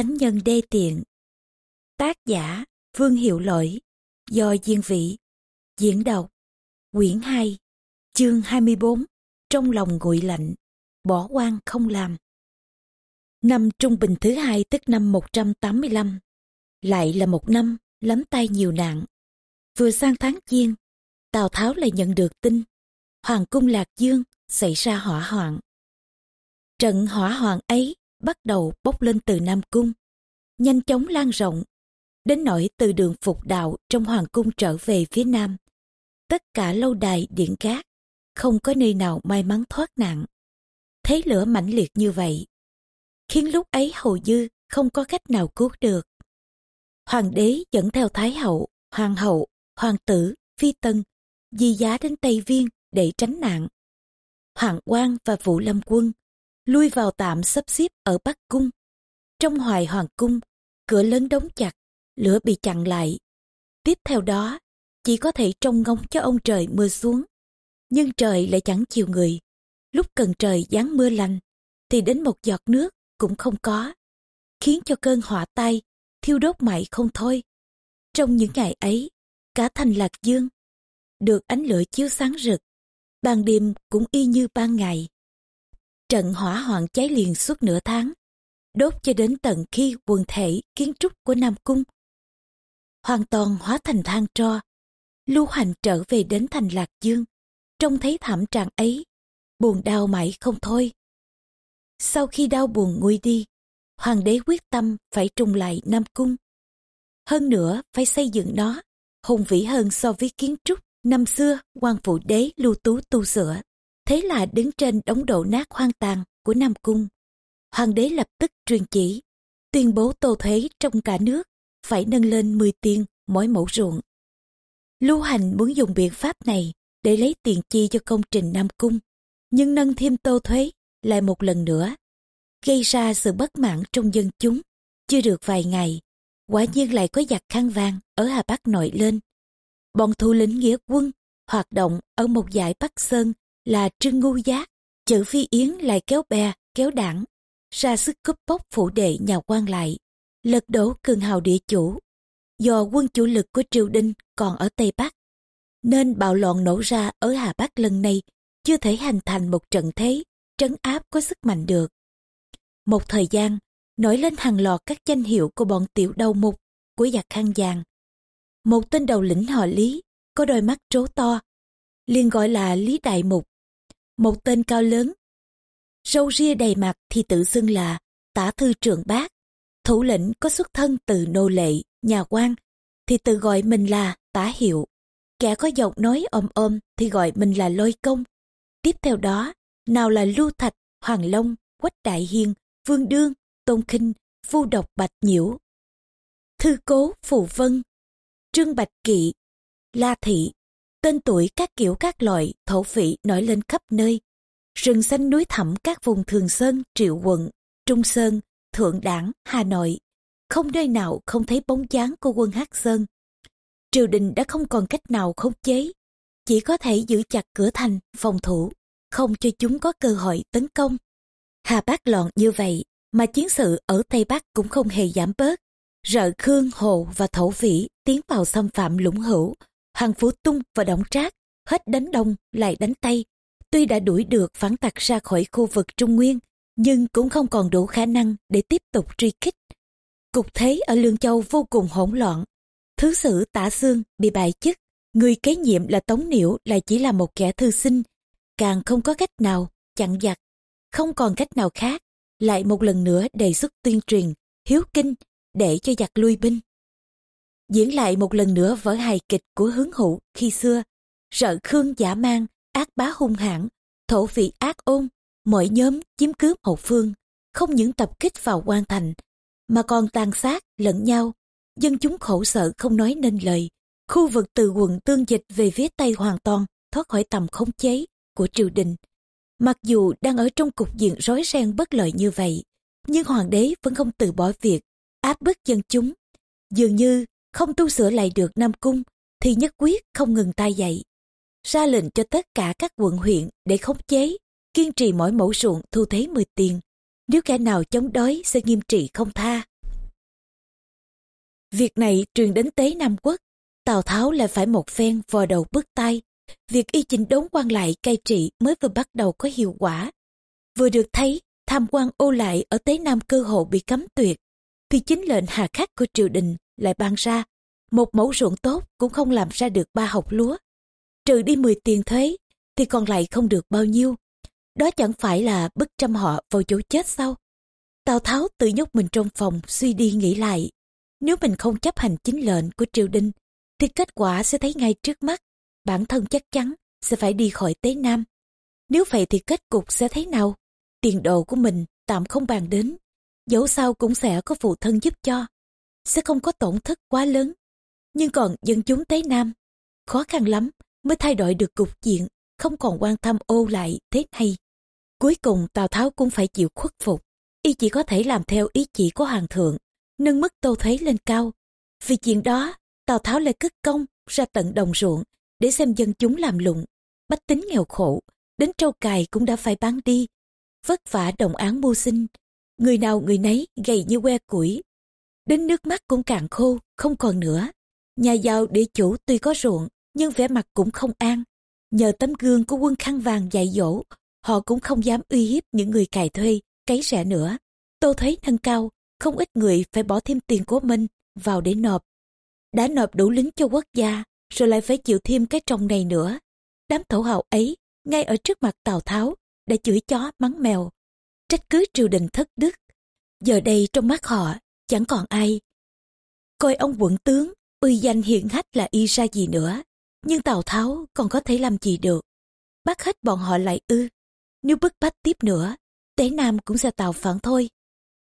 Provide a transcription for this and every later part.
thánh nhân đê tiện. Tác giả, Vương Hiệu Lỗi. Do Diên vĩ. Diễn đọc Quyển 2 Chương 24 Trong lòng nguội lạnh. Bỏ quan không làm. Năm trung bình thứ hai tức năm 185 Lại là một năm lắm tay nhiều nạn. Vừa sang tháng Giêng, Tào Tháo lại nhận được tin, Hoàng cung Lạc Dương xảy ra hỏa hoạn. Trận hỏa hoạn ấy bắt đầu bốc lên từ Nam Cung, nhanh chóng lan rộng, đến nỗi từ đường phục đạo trong Hoàng Cung trở về phía Nam. Tất cả lâu đài điện gác, không có nơi nào may mắn thoát nạn. Thấy lửa mãnh liệt như vậy, khiến lúc ấy hầu dư không có cách nào cứu được. Hoàng đế dẫn theo Thái hậu, Hoàng hậu, Hoàng tử, Phi Tân, di giá đến Tây Viên để tránh nạn. Hoàng quang và Vũ Lâm quân lui vào tạm sắp xếp ở Bắc Cung. Trong hoài hoàng cung, cửa lớn đóng chặt, lửa bị chặn lại. Tiếp theo đó, chỉ có thể trông ngóng cho ông trời mưa xuống. Nhưng trời lại chẳng chiều người. Lúc cần trời giáng mưa lành, thì đến một giọt nước cũng không có. Khiến cho cơn họa tai, thiêu đốt mãi không thôi. Trong những ngày ấy, cả thành Lạc Dương, được ánh lửa chiếu sáng rực. Ban đêm cũng y như ban ngày. Trận hỏa hoạn cháy liền suốt nửa tháng, đốt cho đến tận khi quần thể kiến trúc của Nam Cung hoàn toàn hóa thành than tro. Lưu hành trở về đến thành Lạc Dương, trông thấy thảm trạng ấy, buồn đau mãi không thôi. Sau khi đau buồn nguôi đi, hoàng đế quyết tâm phải trùng lại Nam Cung. Hơn nữa phải xây dựng nó, hùng vĩ hơn so với kiến trúc năm xưa quan phụ đế lưu tú tu sửa. Thế là đứng trên đống đổ nát hoang tàn của Nam Cung. Hoàng đế lập tức truyền chỉ, tuyên bố tô thuế trong cả nước, phải nâng lên 10 tiền mỗi mẫu ruộng. Lưu hành muốn dùng biện pháp này để lấy tiền chi cho công trình Nam Cung, nhưng nâng thêm tô thuế lại một lần nữa, gây ra sự bất mãn trong dân chúng. Chưa được vài ngày, quả nhiên lại có giặc khăn vàng ở Hà Bắc nổi lên. Bọn thủ lĩnh nghĩa quân hoạt động ở một dải Bắc Sơn là Trương Ngu Giác, chữ Phi Yến lại kéo bè, kéo đảng, ra sức cướp bóc phủ đệ nhà quan lại, lật đổ cường hào địa chủ. Do quân chủ lực của triều đình còn ở Tây Bắc, nên bạo loạn nổ ra ở Hà Bắc lần này chưa thể hành thành một trận thế trấn áp có sức mạnh được. Một thời gian, nổi lên hàng loạt các danh hiệu của bọn tiểu đầu mục của giặc khăn vàng. Một tên đầu lĩnh họ Lý, có đôi mắt trố to, liền gọi là Lý Đại Mục một tên cao lớn. Râu ria đầy mặt thì tự xưng là tả thư trưởng bác. Thủ lĩnh có xuất thân từ nô lệ, nhà quan, thì tự gọi mình là tả hiệu. Kẻ có giọng nói ôm ôm thì gọi mình là lôi công. Tiếp theo đó, nào là lưu thạch, hoàng long, quách đại hiên, vương đương, tôn khinh, vu độc bạch nhiễu. Thư cố, phù vân, trương bạch kỵ, la thị, Tên tuổi các kiểu các loại thổ phỉ nổi lên khắp nơi. Rừng xanh núi thẳm các vùng Thường Sơn, Triệu Quận, Trung Sơn, Thượng Đảng, Hà Nội. Không nơi nào không thấy bóng dáng của quân Hát Sơn. Triều đình đã không còn cách nào khống chế. Chỉ có thể giữ chặt cửa thành, phòng thủ, không cho chúng có cơ hội tấn công. Hà bác loạn như vậy, mà chiến sự ở Tây Bắc cũng không hề giảm bớt. Rợ Khương, Hồ và Thổ phỉ tiến vào xâm phạm lũng hữu, Hàng phố Tung và đóng Trác hết đánh đông lại đánh tây. Tuy đã đuổi được phản tặc ra khỏi khu vực Trung Nguyên, nhưng cũng không còn đủ khả năng để tiếp tục truy kích. Cục thế ở Lương Châu vô cùng hỗn loạn. Thứ sử tả xương bị bại chức, người kế nhiệm là Tống Niễu lại chỉ là một kẻ thư sinh, càng không có cách nào chặn giặc, không còn cách nào khác, lại một lần nữa đề xuất tuyên truyền, hiếu kinh để cho giặc lui binh diễn lại một lần nữa vở hài kịch của hướng hữu khi xưa. Rợ khương giả mang, ác bá hung hãn, thổ vị ác ôn, mọi nhóm chiếm cướp hậu phương, không những tập kích vào quan thành, mà còn tàn sát lẫn nhau. Dân chúng khổ sở không nói nên lời. Khu vực từ quận tương dịch về phía tây hoàn toàn thoát khỏi tầm khống chế của triều đình. Mặc dù đang ở trong cục diện rối ren bất lợi như vậy, nhưng hoàng đế vẫn không từ bỏ việc áp bức dân chúng. Dường như không tu sửa lại được Nam Cung thì nhất quyết không ngừng tay dậy. Ra lệnh cho tất cả các quận huyện để khống chế, kiên trì mỗi mẫu ruộng thu thế 10 tiền. Nếu kẻ nào chống đói sẽ nghiêm trị không tha. Việc này truyền đến Tế Nam Quốc, Tào Tháo lại phải một phen vò đầu bước tay. Việc y chỉnh đốn quan lại cai trị mới vừa bắt đầu có hiệu quả. Vừa được thấy, tham quan ô lại ở Tế Nam cơ hộ bị cấm tuyệt, thì chính lệnh hà khắc của triều đình lại ban ra. Một mẫu ruộng tốt cũng không làm ra được ba học lúa. Trừ đi 10 tiền thuế, thì còn lại không được bao nhiêu. Đó chẳng phải là bức trăm họ vào chỗ chết sao? Tào Tháo tự nhốt mình trong phòng suy đi nghĩ lại. Nếu mình không chấp hành chính lệnh của triều đình, thì kết quả sẽ thấy ngay trước mắt. Bản thân chắc chắn sẽ phải đi khỏi Tế Nam. Nếu vậy thì kết cục sẽ thế nào? Tiền đồ của mình tạm không bàn đến. Dẫu sao cũng sẽ có phụ thân giúp cho. Sẽ không có tổn thất quá lớn. Nhưng còn dân chúng Tây Nam, khó khăn lắm mới thay đổi được cục diện, không còn quan tâm ô lại thế này. Cuối cùng Tào Tháo cũng phải chịu khuất phục. Y chỉ có thể làm theo ý chỉ của Hoàng thượng, nâng mức tô thuế lên cao. Vì chuyện đó, Tào Tháo lại cất công ra tận đồng ruộng để xem dân chúng làm lụng. Bách tính nghèo khổ, đến trâu cài cũng đã phải bán đi. Vất vả đồng án mưu sinh, người nào người nấy gầy như que củi. Đến nước mắt cũng cạn khô, không còn nữa. Nhà giàu địa chủ tuy có ruộng, nhưng vẻ mặt cũng không an. Nhờ tấm gương của quân khăn vàng dạy dỗ, họ cũng không dám uy hiếp những người cài thuê, cấy rẻ nữa. Tô thấy nâng cao, không ít người phải bỏ thêm tiền của mình vào để nộp. Đã nộp đủ lính cho quốc gia, rồi lại phải chịu thêm cái trồng này nữa. Đám thổ hào ấy, ngay ở trước mặt Tào Tháo, đã chửi chó mắng mèo, trách cứ triều đình thất đức. Giờ đây trong mắt họ, chẳng còn ai. Coi ông quận tướng, uy danh hiện hách là y ra gì nữa. Nhưng Tào Tháo còn có thể làm gì được. Bắt hết bọn họ lại ư. Nếu bức bách tiếp nữa, Tế Nam cũng sẽ tạo phản thôi.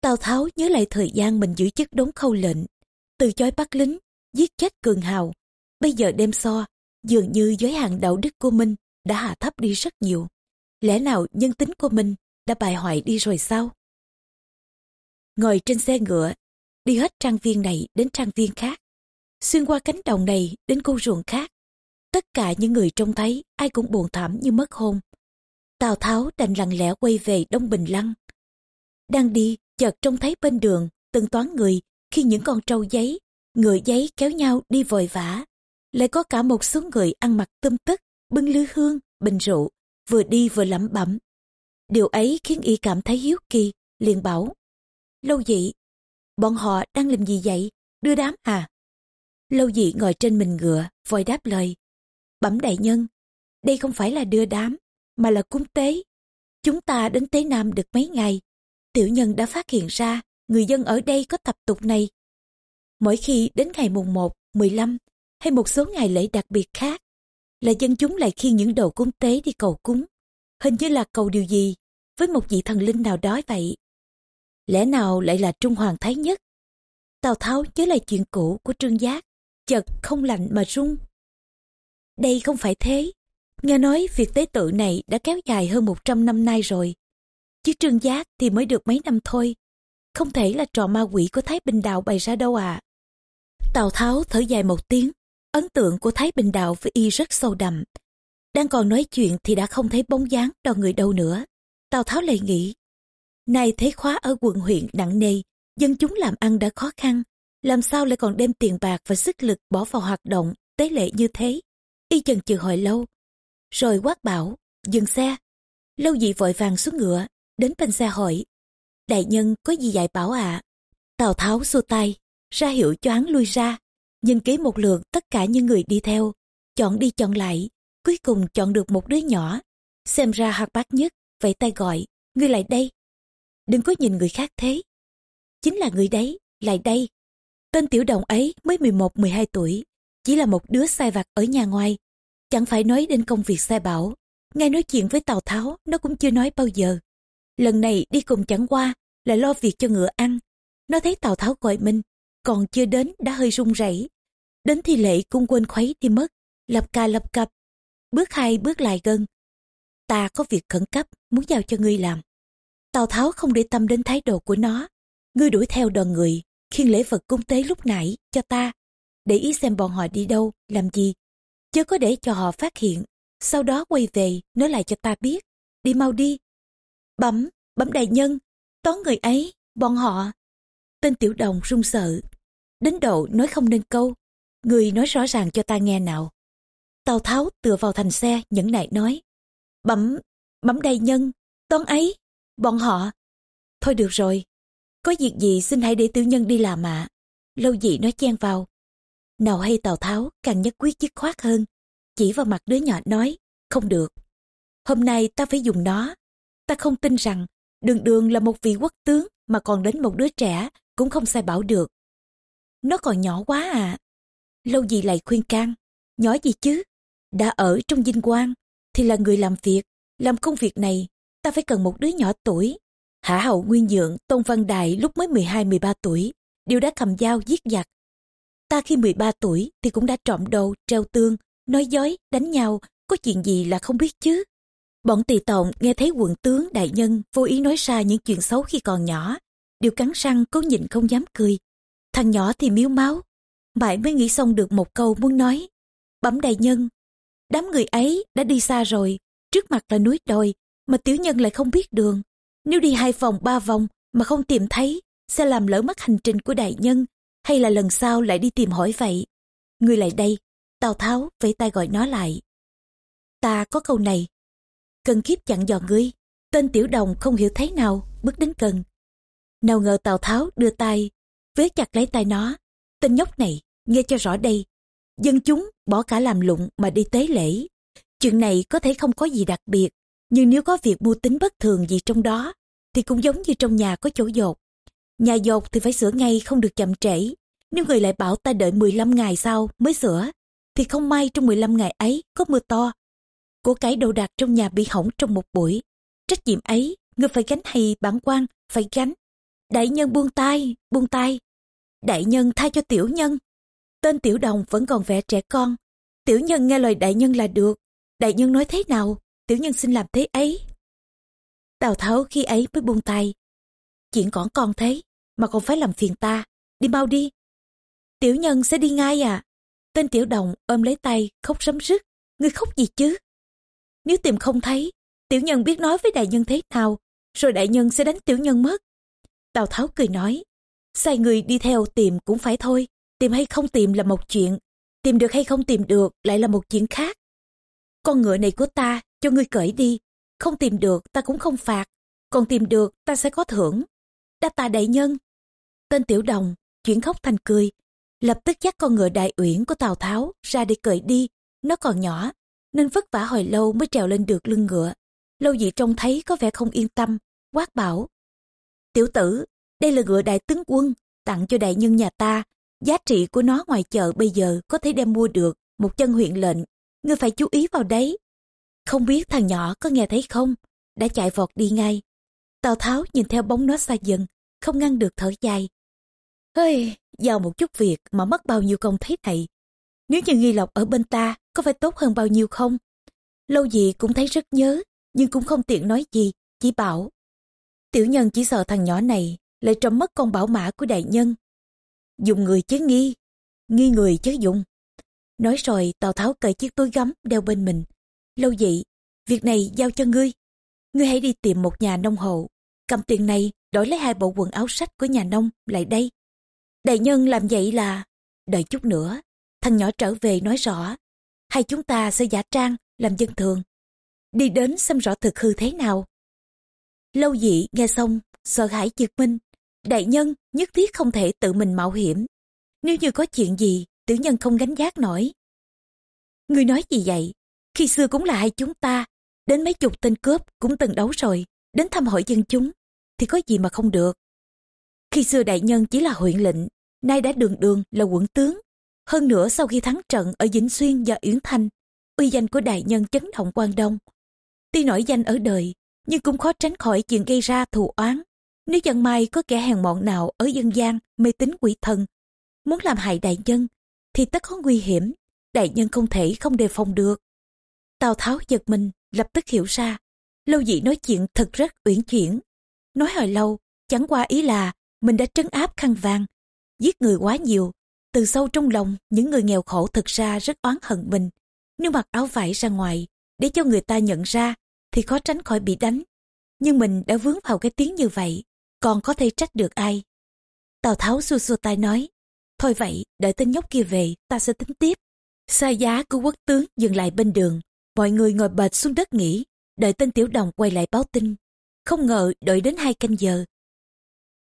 Tào Tháo nhớ lại thời gian mình giữ chức đống khâu lệnh, từ chối bắt lính, giết chết cường hào. Bây giờ đem so, dường như giới hạn đạo đức của mình đã hạ thấp đi rất nhiều. Lẽ nào nhân tính của mình đã bại hoại đi rồi sao? Ngồi trên xe ngựa, đi hết trang viên này đến trang viên khác. Xuyên qua cánh đồng này đến khu ruộng khác. Tất cả những người trông thấy ai cũng buồn thảm như mất hôn. Tào Tháo đành lặng lẽ quay về Đông Bình Lăng. Đang đi, chợt trông thấy bên đường, từng toán người khi những con trâu giấy, ngựa giấy kéo nhau đi vội vã. Lại có cả một số người ăn mặc tươm tất, bưng lư hương, bình rượu, vừa đi vừa lẩm bẩm. Điều ấy khiến y cảm thấy hiếu kỳ, liền bảo. Lâu dị, bọn họ đang làm gì vậy? Đưa đám à? Lâu dị ngồi trên mình ngựa, vội đáp lời. Bẩm đại nhân, đây không phải là đưa đám, mà là cúng tế. Chúng ta đến Tế Nam được mấy ngày, tiểu nhân đã phát hiện ra người dân ở đây có tập tục này. Mỗi khi đến ngày mùng 1, 15 hay một số ngày lễ đặc biệt khác, là dân chúng lại khiêng những đồ cúng tế đi cầu cúng. Hình như là cầu điều gì, với một vị thần linh nào đó vậy. Lẽ nào lại là Trung Hoàng Thái Nhất? Tào Tháo nhớ lại chuyện cũ của Trương Giác, chợt không lạnh mà run. Đây không phải thế, Nghe nói việc tế tự này đã kéo dài hơn 100 năm nay rồi. Chứ trương giác thì mới được mấy năm thôi. Không thể là trò ma quỷ của Thái Bình Đạo bày ra đâu ạ. À. Tào Tháo thở dài một tiếng. Ấn tượng của Thái Bình Đạo với y rất sâu đậm. Đang còn nói chuyện thì đã không thấy bóng dáng đo người đâu nữa. Tào Tháo lại nghĩ. Này thế khóa ở quận huyện nặng nề, dân chúng làm ăn đã khó khăn. Làm sao lại còn đem tiền bạc và sức lực bỏ vào hoạt động, tế lệ như thế? Y chần chừ hồi lâu, rồi quát bảo, dừng xe. Lâu dị vội vàng xuống ngựa, đến bên xe hỏi. Đại nhân có gì dạy bảo ạ? À? Tào Tháo xua tay, ra hiệu cho hắn lui ra. Nhìn kỹ một lượt tất cả những người đi theo, chọn đi chọn lại, cuối cùng chọn được một đứa nhỏ. Xem ra hạt bát nhất, vậy tay gọi, ngươi lại đây. Đừng có nhìn người khác thế. Chính là người đấy, lại đây. Tên tiểu đồng ấy mới 11-12 tuổi, chỉ là một đứa sai vặt ở nhà ngoài, Chẳng phải nói đến công việc sai bảo, ngay nói chuyện với Tào Tháo nó cũng chưa nói bao giờ. Lần này đi cùng chẳng qua là lo việc cho ngựa ăn. Nó thấy Tào Tháo gọi mình, còn chưa đến đã hơi run rẩy. Đến thi lệ cũng quên khuấy đi mất, lập ca lập cập. Bước hai bước lại gần. Ta có việc khẩn cấp muốn giao cho ngươi làm. Tào Tháo không để tâm đến thái độ của nó. Ngươi đuổi theo đoàn người, khiên lễ vật cung tế lúc nãy cho ta. Để ý xem bọn họ đi đâu, làm gì, chớ có để cho họ phát hiện sau đó quay về nói lại cho ta biết đi mau đi bấm bấm đại nhân tón người ấy bọn họ tên tiểu đồng run sợ đến độ nói không nên câu. Người nói rõ ràng cho ta nghe nào. Tào Tháo tựa vào thành xe nhẫn nại nói. bấm bấm đại nhân, toán ấy, bọn họ. Thôi được rồi, có việc gì xin hãy để tiểu nhân đi làm ạ. Lâu dị nói chen vào. Nào hay Tào Tháo càng nhất quyết dứt khoát hơn. Chỉ vào mặt đứa nhỏ nói, không được. Hôm nay ta phải dùng nó. Ta không tin rằng đường đường là một vị quốc tướng mà còn đến một đứa trẻ cũng không sai bảo được. Nó còn nhỏ quá à. Lâu gì lại khuyên can. Nhỏ gì chứ? Đã ở trong dinh quan thì là người làm việc. Làm công việc này ta phải cần một đứa nhỏ tuổi. Hạ hậu nguyên dượng Tôn Văn Đại lúc mới 12-13 tuổi đều đã cầm dao giết giặc. Ta khi 13 tuổi thì cũng đã trộm đồ, treo tương, nói dối, đánh nhau, có chuyện gì là không biết chứ. Bọn tỳ tòng nghe thấy quận tướng đại nhân vô ý nói ra những chuyện xấu khi còn nhỏ, đều cắn răng cố nhịn không dám cười. Thằng nhỏ thì miếu máu, mãi mới nghĩ xong được một câu muốn nói. Bẩm đại nhân, đám người ấy đã đi xa rồi, trước mặt là núi đồi, mà tiểu nhân lại không biết đường. Nếu đi hai vòng ba vòng mà không tìm thấy, sẽ làm lỡ mất hành trình của đại nhân, hay là lần sau lại đi tìm hỏi vậy. Người lại đây, Tào Tháo vẫy tay gọi nó lại. Ta có câu này, cần kiếp chặn dò ngươi, tên tiểu đồng không hiểu thế nào, bước đến cần. Nào ngờ Tào Tháo đưa tay, vế chặt lấy tay nó. Tên nhóc này, nghe cho rõ đây. Dân chúng bỏ cả làm lụng mà đi tế lễ. Chuyện này có thể không có gì đặc biệt, nhưng nếu có việc mưu tính bất thường gì trong đó, thì cũng giống như trong nhà có chỗ dột. Nhà dột thì phải sửa ngay không được chậm trễ. Nếu người lại bảo ta đợi 15 ngày sau mới sửa, thì không may trong 15 ngày ấy có mưa to. Của cái đồ đạc trong nhà bị hỏng trong một buổi. Trách nhiệm ấy, người phải gánh hay bản quan phải gánh. Đại nhân buông tay, buông tay. Đại nhân tha cho tiểu nhân. Tên tiểu đồng vẫn còn vẻ trẻ con. Tiểu nhân nghe lời đại nhân là được. Đại nhân nói thế nào, tiểu nhân xin làm thế ấy. Tào Tháo khi ấy mới buông tay. Chuyện còn con thế, mà còn phải làm phiền ta. Đi mau đi. Tiểu nhân sẽ đi ngay à. Tên tiểu đồng ôm lấy tay, khóc sấm rứt. Ngươi khóc gì chứ? Nếu tìm không thấy, tiểu nhân biết nói với đại nhân thế nào, rồi đại nhân sẽ đánh tiểu nhân mất. Tào Tháo cười nói, sai người đi theo tìm cũng phải thôi, tìm hay không tìm là một chuyện, tìm được hay không tìm được lại là một chuyện khác. Con ngựa này của ta, cho ngươi cởi đi, không tìm được ta cũng không phạt, còn tìm được ta sẽ có thưởng. Đa tạ đại nhân. Tên tiểu đồng, chuyển khóc thành cười, lập tức dắt con ngựa đại uyển của Tào Tháo ra để cởi đi, nó còn nhỏ, nên vất vả hồi lâu mới trèo lên được lưng ngựa. Lâu dị trông thấy có vẻ không yên tâm, quát bảo. Tiểu tử, đây là ngựa đại tướng quân, tặng cho đại nhân nhà ta. Giá trị của nó ngoài chợ bây giờ có thể đem mua được một chân huyện lệnh. Ngươi phải chú ý vào đấy. Không biết thằng nhỏ có nghe thấy không? Đã chạy vọt đi ngay. Tào Tháo nhìn theo bóng nó xa dần, không ngăn được thở dài. Hơi, vào một chút việc mà mất bao nhiêu công thế này. Nếu như nghi lộc ở bên ta, có phải tốt hơn bao nhiêu không? Lâu gì cũng thấy rất nhớ, nhưng cũng không tiện nói gì, chỉ bảo. Tiểu nhân chỉ sợ thằng nhỏ này lại trộm mất con bảo mã của đại nhân. Dùng người chứ nghi, nghi người chứ dùng. Nói rồi Tào Tháo cởi chiếc túi gấm đeo bên mình. Lâu dị, việc này giao cho ngươi. Ngươi hãy đi tìm một nhà nông hộ. Cầm tiền này đổi lấy hai bộ quần áo sách của nhà nông lại đây. Đại nhân làm vậy là... Đợi chút nữa, thằng nhỏ trở về nói rõ. hay chúng ta sẽ giả trang, làm dân thường. Đi đến xem rõ thực hư thế nào. Lâu dị nghe xong, sợ hãi giật minh. Đại nhân nhất thiết không thể tự mình mạo hiểm. Nếu như có chuyện gì, tử nhân không gánh giác nổi. Người nói gì vậy? Khi xưa cũng là hai chúng ta, đến mấy chục tên cướp cũng từng đấu rồi, đến thăm hỏi dân chúng, thì có gì mà không được. Khi xưa đại nhân chỉ là huyện lệnh, nay đã đường đường là quận tướng. Hơn nữa sau khi thắng trận ở Vĩnh Xuyên và Yến Thanh, uy danh của đại nhân chấn động quan đông. Tuy nổi danh ở đời, nhưng cũng khó tránh khỏi chuyện gây ra thù oán. Nếu dân may có kẻ hèn mọn nào ở dân gian mê tín quỷ thần, muốn làm hại đại nhân, thì tất có nguy hiểm, đại nhân không thể không đề phòng được. Tào Tháo giật mình, lập tức hiểu ra, lâu dị nói chuyện thật rất uyển chuyển. Nói hồi lâu, chẳng qua ý là mình đã trấn áp khăn vàng, giết người quá nhiều. Từ sâu trong lòng, những người nghèo khổ thực ra rất oán hận mình. Nếu mặc áo vải ra ngoài, để cho người ta nhận ra, thì khó tránh khỏi bị đánh. Nhưng mình đã vướng vào cái tiếng như vậy, còn có thể trách được ai. Tào Tháo xua xua tay nói, Thôi vậy, đợi tên nhóc kia về, ta sẽ tính tiếp. Xa giá của quốc tướng dừng lại bên đường. Mọi người ngồi bệt xuống đất nghỉ, đợi tên tiểu đồng quay lại báo tin. Không ngờ đợi đến hai canh giờ.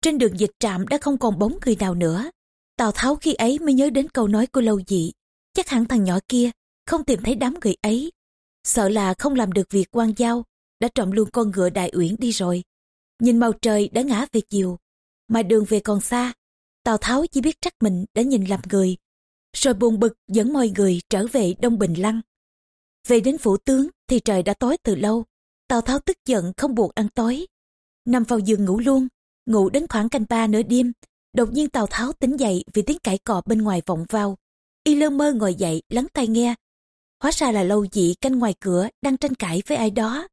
Trên đường dịch trạm đã không còn bóng người nào nữa. Tào Tháo khi ấy mới nhớ đến câu nói của lâu dị. Chắc hẳn thằng nhỏ kia không tìm thấy đám người ấy. Sợ là không làm được việc quan giao, đã trộm luôn con ngựa đại uyển đi rồi. Nhìn màu trời đã ngã về chiều, mà đường về còn xa. Tào Tháo chỉ biết trách mình đã nhìn làm người. Rồi buồn bực dẫn mọi người trở về Đông Bình Lăng. Về đến phủ tướng thì trời đã tối từ lâu. Tào Tháo tức giận không buộc ăn tối. Nằm vào giường ngủ luôn, ngủ đến khoảng canh ba nửa đêm. Đột nhiên Tào Tháo tỉnh dậy vì tiếng cãi cọ bên ngoài vọng vào. Y lơ mơ ngồi dậy lắng tai nghe. Hóa ra là lâu dị canh ngoài cửa đang tranh cãi với ai đó.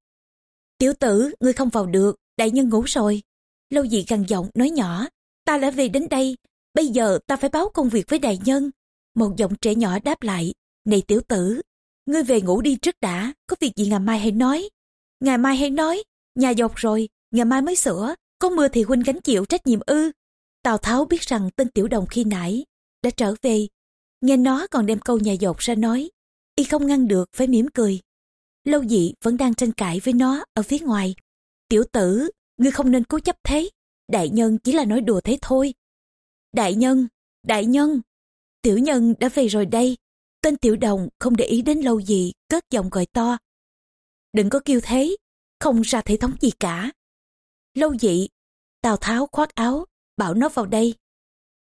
Tiểu tử, ngươi không vào được, đại nhân ngủ rồi. Lâu dị gằn giọng nói nhỏ, ta đã về đến đây, bây giờ ta phải báo công việc với đại nhân. Một giọng trẻ nhỏ đáp lại, này tiểu tử, ngươi về ngủ đi trước đã, có việc gì ngày mai hãy nói. Ngày mai hãy nói, nhà dọc rồi, ngày mai mới sửa, có mưa thì huynh gánh chịu trách nhiệm ư. Tào Tháo biết rằng tên tiểu đồng khi nãy đã trở về, nghe nó còn đem câu nhà dột ra nói, y không ngăn được phải mỉm cười. Lâu dị vẫn đang tranh cãi với nó ở phía ngoài. Tiểu tử, ngươi không nên cố chấp thế, đại nhân chỉ là nói đùa thế thôi. Đại nhân, đại nhân, tiểu nhân đã về rồi đây. Tên tiểu đồng không để ý đến lâu gì, cất giọng gọi to. Đừng có kêu thế, không ra thể thống gì cả. Lâu dị, Tào Tháo khoác áo, bảo nó vào đây.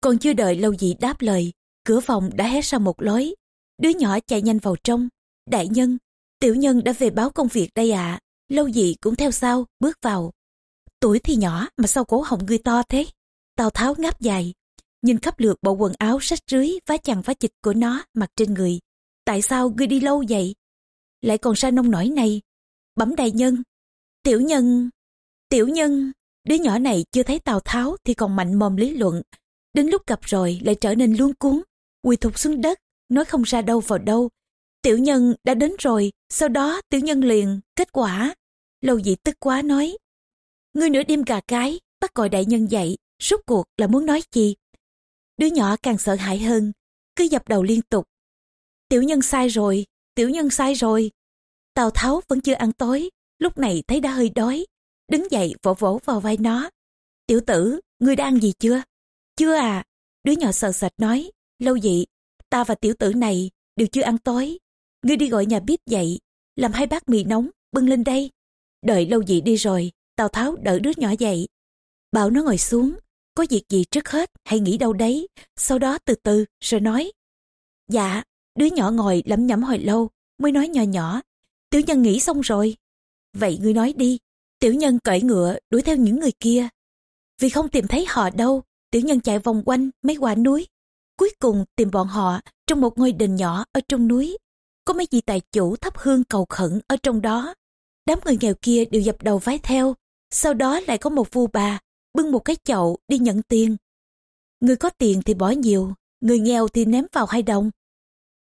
Còn chưa đợi lâu dị đáp lời, cửa phòng đã hé ra một lối. Đứa nhỏ chạy nhanh vào trong. Đại nhân, tiểu nhân đã về báo công việc đây ạ. Lâu dị cũng theo sau, bước vào. Tuổi thì nhỏ mà sao cổ họng ngươi to thế? Tào Tháo ngáp dài, nhìn khắp lượt bộ quần áo sách rưới vá chằng vá chịch của nó mặc trên người. Tại sao ngươi đi lâu vậy? Lại còn ra nông nổi này. Bấm đại nhân. Tiểu nhân... Tiểu nhân... Đứa nhỏ này chưa thấy Tào Tháo thì còn mạnh mồm lý luận. Đến lúc gặp rồi lại trở nên luống cuốn, quỳ thục xuống đất, nói không ra đâu vào đâu. Tiểu nhân đã đến rồi, sau đó tiểu nhân liền, kết quả. Lâu dị tức quá nói. Ngươi nửa đêm gà cái, bắt gọi đại nhân dậy, rút cuộc là muốn nói gì? Đứa nhỏ càng sợ hãi hơn, cứ dập đầu liên tục. Tiểu nhân sai rồi, tiểu nhân sai rồi. Tào Tháo vẫn chưa ăn tối, lúc này thấy đã hơi đói, đứng dậy vỗ vỗ vào vai nó. Tiểu tử, ngươi đã ăn gì chưa? Chưa à, đứa nhỏ sợ sệt nói, lâu dị, ta và tiểu tử này đều chưa ăn tối. Ngươi đi gọi nhà bếp dậy, làm hai bát mì nóng, bưng lên đây. Đợi lâu dị đi rồi, Tào Tháo đỡ đứa nhỏ dậy. Bảo nó ngồi xuống, có việc gì trước hết hãy nghĩ đâu đấy, sau đó từ từ rồi nói. Dạ, đứa nhỏ ngồi lẩm nhẩm hồi lâu, mới nói nhỏ nhỏ. Tiểu nhân nghĩ xong rồi. Vậy ngươi nói đi, tiểu nhân cởi ngựa đuổi theo những người kia. Vì không tìm thấy họ đâu, tiểu nhân chạy vòng quanh mấy quả núi. Cuối cùng tìm bọn họ trong một ngôi đền nhỏ ở trong núi. Có mấy vị tài chủ thắp hương cầu khẩn ở trong đó. Đám người nghèo kia đều dập đầu vái theo. Sau đó lại có một vua bà bưng một cái chậu đi nhận tiền. Người có tiền thì bỏ nhiều, người nghèo thì ném vào hai đồng.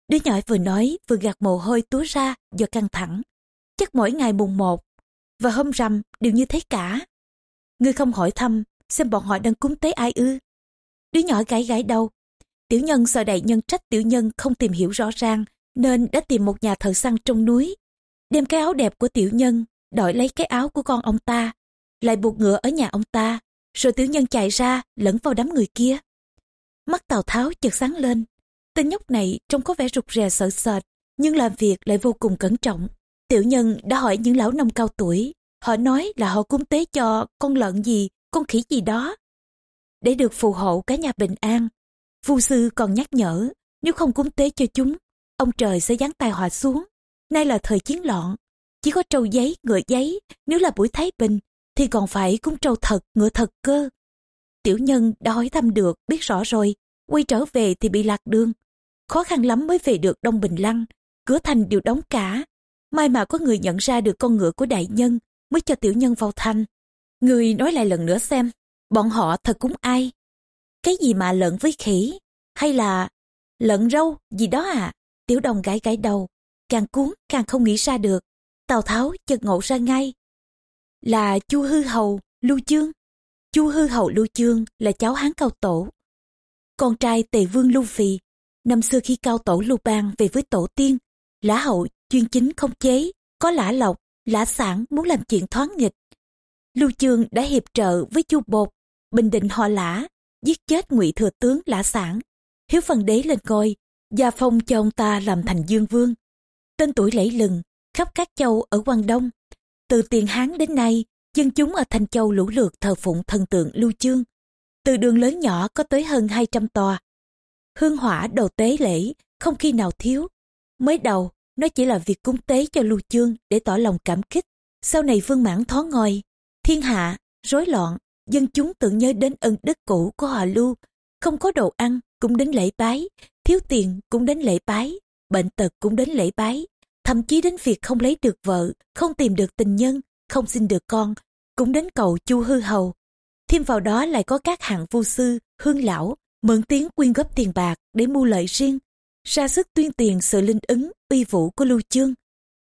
Đứa nhỏ vừa nói vừa gạt mồ hôi túa ra do căng thẳng. Chắc mỗi ngày mùng một và hôm rằm đều như thế cả. Ngươi không hỏi thăm xem bọn họ đang cúng tế ai ư. Đứa nhỏ gái gái đâu. Tiểu nhân sợ đại nhân trách tiểu nhân không tìm hiểu rõ ràng nên đã tìm một nhà thợ săn trong núi. Đem cái áo đẹp của tiểu nhân đổi lấy cái áo của con ông ta lại buộc ngựa ở nhà ông ta rồi tiểu nhân chạy ra lẫn vào đám người kia. Mắt Tào Tháo chợt sáng lên. Tên nhóc này trông có vẻ rụt rè sợ sệt, nhưng làm việc lại vô cùng cẩn trọng. Tiểu nhân đã hỏi những lão nông cao tuổi. Họ nói là họ cúng tế cho con lợn gì, con khỉ gì đó. Để được phù hộ cả nhà bình an. Phu sư còn nhắc nhở, nếu không cúng tế cho chúng, ông trời sẽ giáng tai họa xuống. Nay là thời chiến loạn, chỉ có trâu giấy, ngựa giấy, nếu là buổi thái bình thì còn phải cúng trâu thật, ngựa thật cơ. Tiểu nhân đã hỏi thăm được, biết rõ rồi, quay trở về thì bị lạc đường. Khó khăn lắm mới về được Đông Bình Lăng, cửa thành đều đóng cả. May mà có người nhận ra được con ngựa của đại nhân mới cho tiểu nhân vào thành. Người nói lại lần nữa xem, bọn họ thật cúng ai? Cái gì mà lợn với khỉ? Hay là lợn râu gì đó à? Tiểu đồng gãi gãi đầu, càng cuốn càng không nghĩ ra được. Tào Tháo chợt ngộ ra ngay, là chu hư hầu lưu chương chu hư hầu lưu chương là cháu hán cao tổ con trai tề vương lưu phì. Năm xưa khi cao tổ lưu bang về với tổ tiên, lã hậu chuyên chính không chế, có lã lộc, lã sản muốn làm chuyện thoáng nghịch. Lưu Chương đã hiệp trợ với chu bột, bình định họ lã, giết chết ngụy thừa tướng lã sản, hiếu phần đế lên ngôi, gia phong cho ông ta làm thành dương vương. Tên tuổi lẫy lừng, khắp các châu ở Quang Đông. Từ tiền Hán đến nay, dân chúng ở Thanh Châu lũ lượt thờ phụng thần tượng Lưu Chương. Từ đường lớn nhỏ có tới hơn 200 tòa. Hương hỏa đầu tế lễ, không khi nào thiếu. Mới đầu, nó chỉ là việc cúng tế cho Lưu Chương để tỏ lòng cảm kích. Sau này vương mãn thó ngôi, thiên hạ, rối loạn, dân chúng tưởng nhớ đến ân đức cũ của họ Lưu. Không có đồ ăn, cũng đến lễ bái, thiếu tiền cũng đến lễ bái, bệnh tật cũng đến lễ bái. Thậm chí đến việc không lấy được vợ, không tìm được tình nhân, không sinh được con, cũng đến cầu chu hư hầu. Thêm vào đó lại có các hạng vô sư, hương lão, mượn tiếng quyên góp tiền bạc để mua lợi riêng, ra sức tuyên tiền sự linh ứng, uy vũ của Lưu Chương.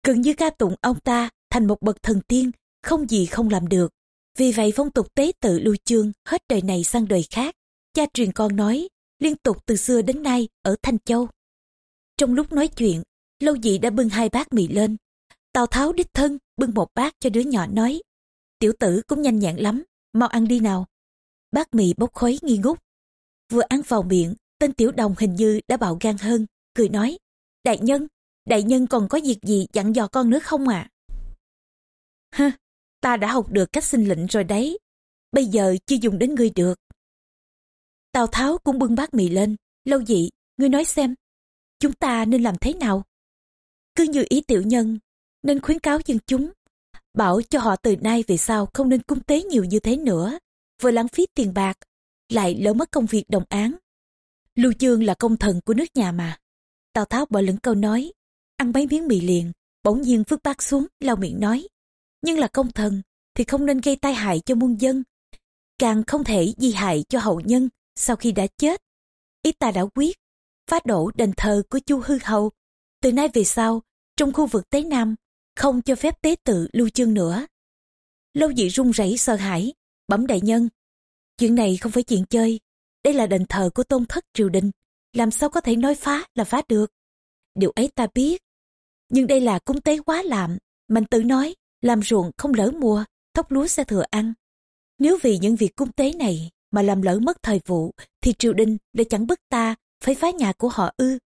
Gần như ca tụng ông ta thành một bậc thần tiên, không gì không làm được. Vì vậy phong tục tế tự Lưu Chương hết đời này sang đời khác. Cha truyền con nói, liên tục từ xưa đến nay ở Thanh Châu. Trong lúc nói chuyện, Lâu dị đã bưng hai bát mì lên. Tào Tháo đích thân bưng một bát cho đứa nhỏ nói. Tiểu tử cũng nhanh nhẹn lắm, mau ăn đi nào. Bát mì bốc khói nghi ngút. Vừa ăn vào miệng, tên tiểu đồng hình như đã bạo gan hơn, cười nói. Đại nhân, đại nhân còn có việc gì dặn dò con nữa không ạ? À? ta đã học được cách xin lệnh rồi đấy. Bây giờ chưa dùng đến ngươi được. Tào Tháo cũng bưng bát mì lên. Lâu dị, ngươi nói xem, chúng ta nên làm thế nào? Cứ như ý tiểu nhân, nên khuyến cáo dân chúng, bảo cho họ từ nay về sau không nên cung tế nhiều như thế nữa, vừa lãng phí tiền bạc, lại lỡ mất công việc đồng án. Lưu Dương là công thần của nước nhà mà. Tào Tháo bỏ lửng câu nói, ăn mấy miếng mì liền, bỗng nhiên vứt bát xuống, lau miệng nói. Nhưng là công thần, thì không nên gây tai hại cho muôn dân, càng không thể di hại cho hậu nhân sau khi đã chết. Ý ta đã quyết, phá đổ đền thờ của chu hư hầu. Từ nay về sau, trong khu vực Tế Nam, không cho phép tế tự lưu chương nữa. Lâu dị run rẩy sợ hãi, bẩm đại nhân. Chuyện này không phải chuyện chơi, đây là đền thờ của tôn thất triều đình, làm sao có thể nói phá là phá được. Điều ấy ta biết, nhưng đây là cúng tế quá lạm, mạnh tự nói, làm ruộng không lỡ mùa, thóc lúa sẽ thừa ăn. Nếu vì những việc cung tế này mà làm lỡ mất thời vụ, thì triều đình đã chẳng bức ta phải phá nhà của họ ư.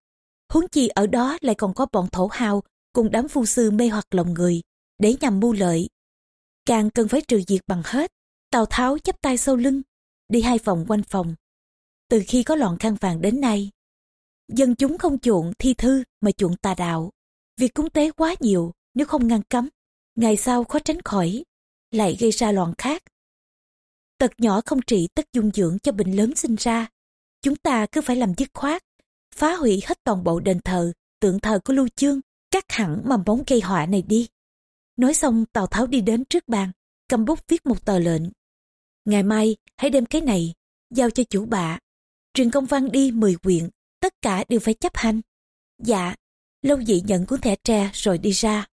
Huống chi ở đó lại còn có bọn thổ hào cùng đám phu sư mê hoặc lòng người, để nhằm mưu lợi. Càng cần phải trừ diệt bằng hết. Tào Tháo chắp tay sau lưng, đi hai vòng quanh phòng. Từ khi có loạn khăn vàng đến nay, dân chúng không chuộng thi thư mà chuộng tà đạo. Việc cúng tế quá nhiều nếu không ngăn cấm, ngày sau khó tránh khỏi, lại gây ra loạn khác. Tật nhỏ không trị tất dung dưỡng cho bệnh lớn sinh ra. Chúng ta cứ phải làm dứt khoát, phá hủy hết toàn bộ đền thờ, tượng thờ của Lưu Chương, cắt hẳn mầm bóng cây họa này đi. Nói xong Tào Tháo đi đến trước bàn, cầm bút viết một tờ lệnh. Ngày mai, hãy đem cái này, giao cho chủ bạ. Truyền công văn đi 10 quyện, tất cả đều phải chấp hành. Dạ, lâu dị nhận cuốn thẻ tre rồi đi ra.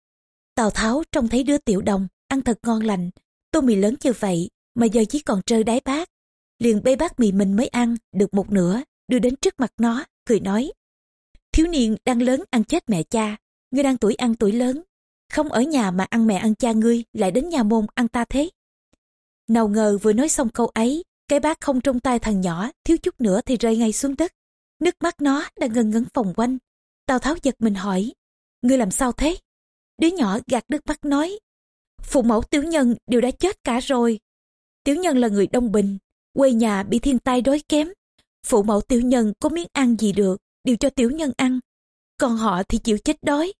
Tào Tháo trông thấy đứa tiểu đồng, ăn thật ngon lành, tô mì lớn như vậy mà giờ chỉ còn trơ đáy bát. Liền bê bát mì mình mới ăn, được một nửa, đưa đến trước mặt nó, cười nói. Thiếu niên đang lớn ăn chết mẹ cha, ngươi đang tuổi ăn tuổi lớn, không ở nhà mà ăn mẹ ăn cha ngươi lại đến nhà môn ăn ta thế. Nào ngờ vừa nói xong câu ấy, cái bát không trong tay thằng nhỏ, thiếu chút nữa thì rơi ngay xuống đất. Nước mắt nó đang ngần ngấn vòng quanh. Tào Tháo giật mình hỏi, ngươi làm sao thế? Đứa nhỏ gạt nước mắt nói, phụ mẫu tiểu nhân đều đã chết cả rồi. Tiểu nhân là người Đông Bình, quê nhà bị thiên tai đói kém. Phụ mẫu tiểu nhân có miếng ăn gì được, đều cho tiểu nhân ăn. Còn họ thì chịu chết đói.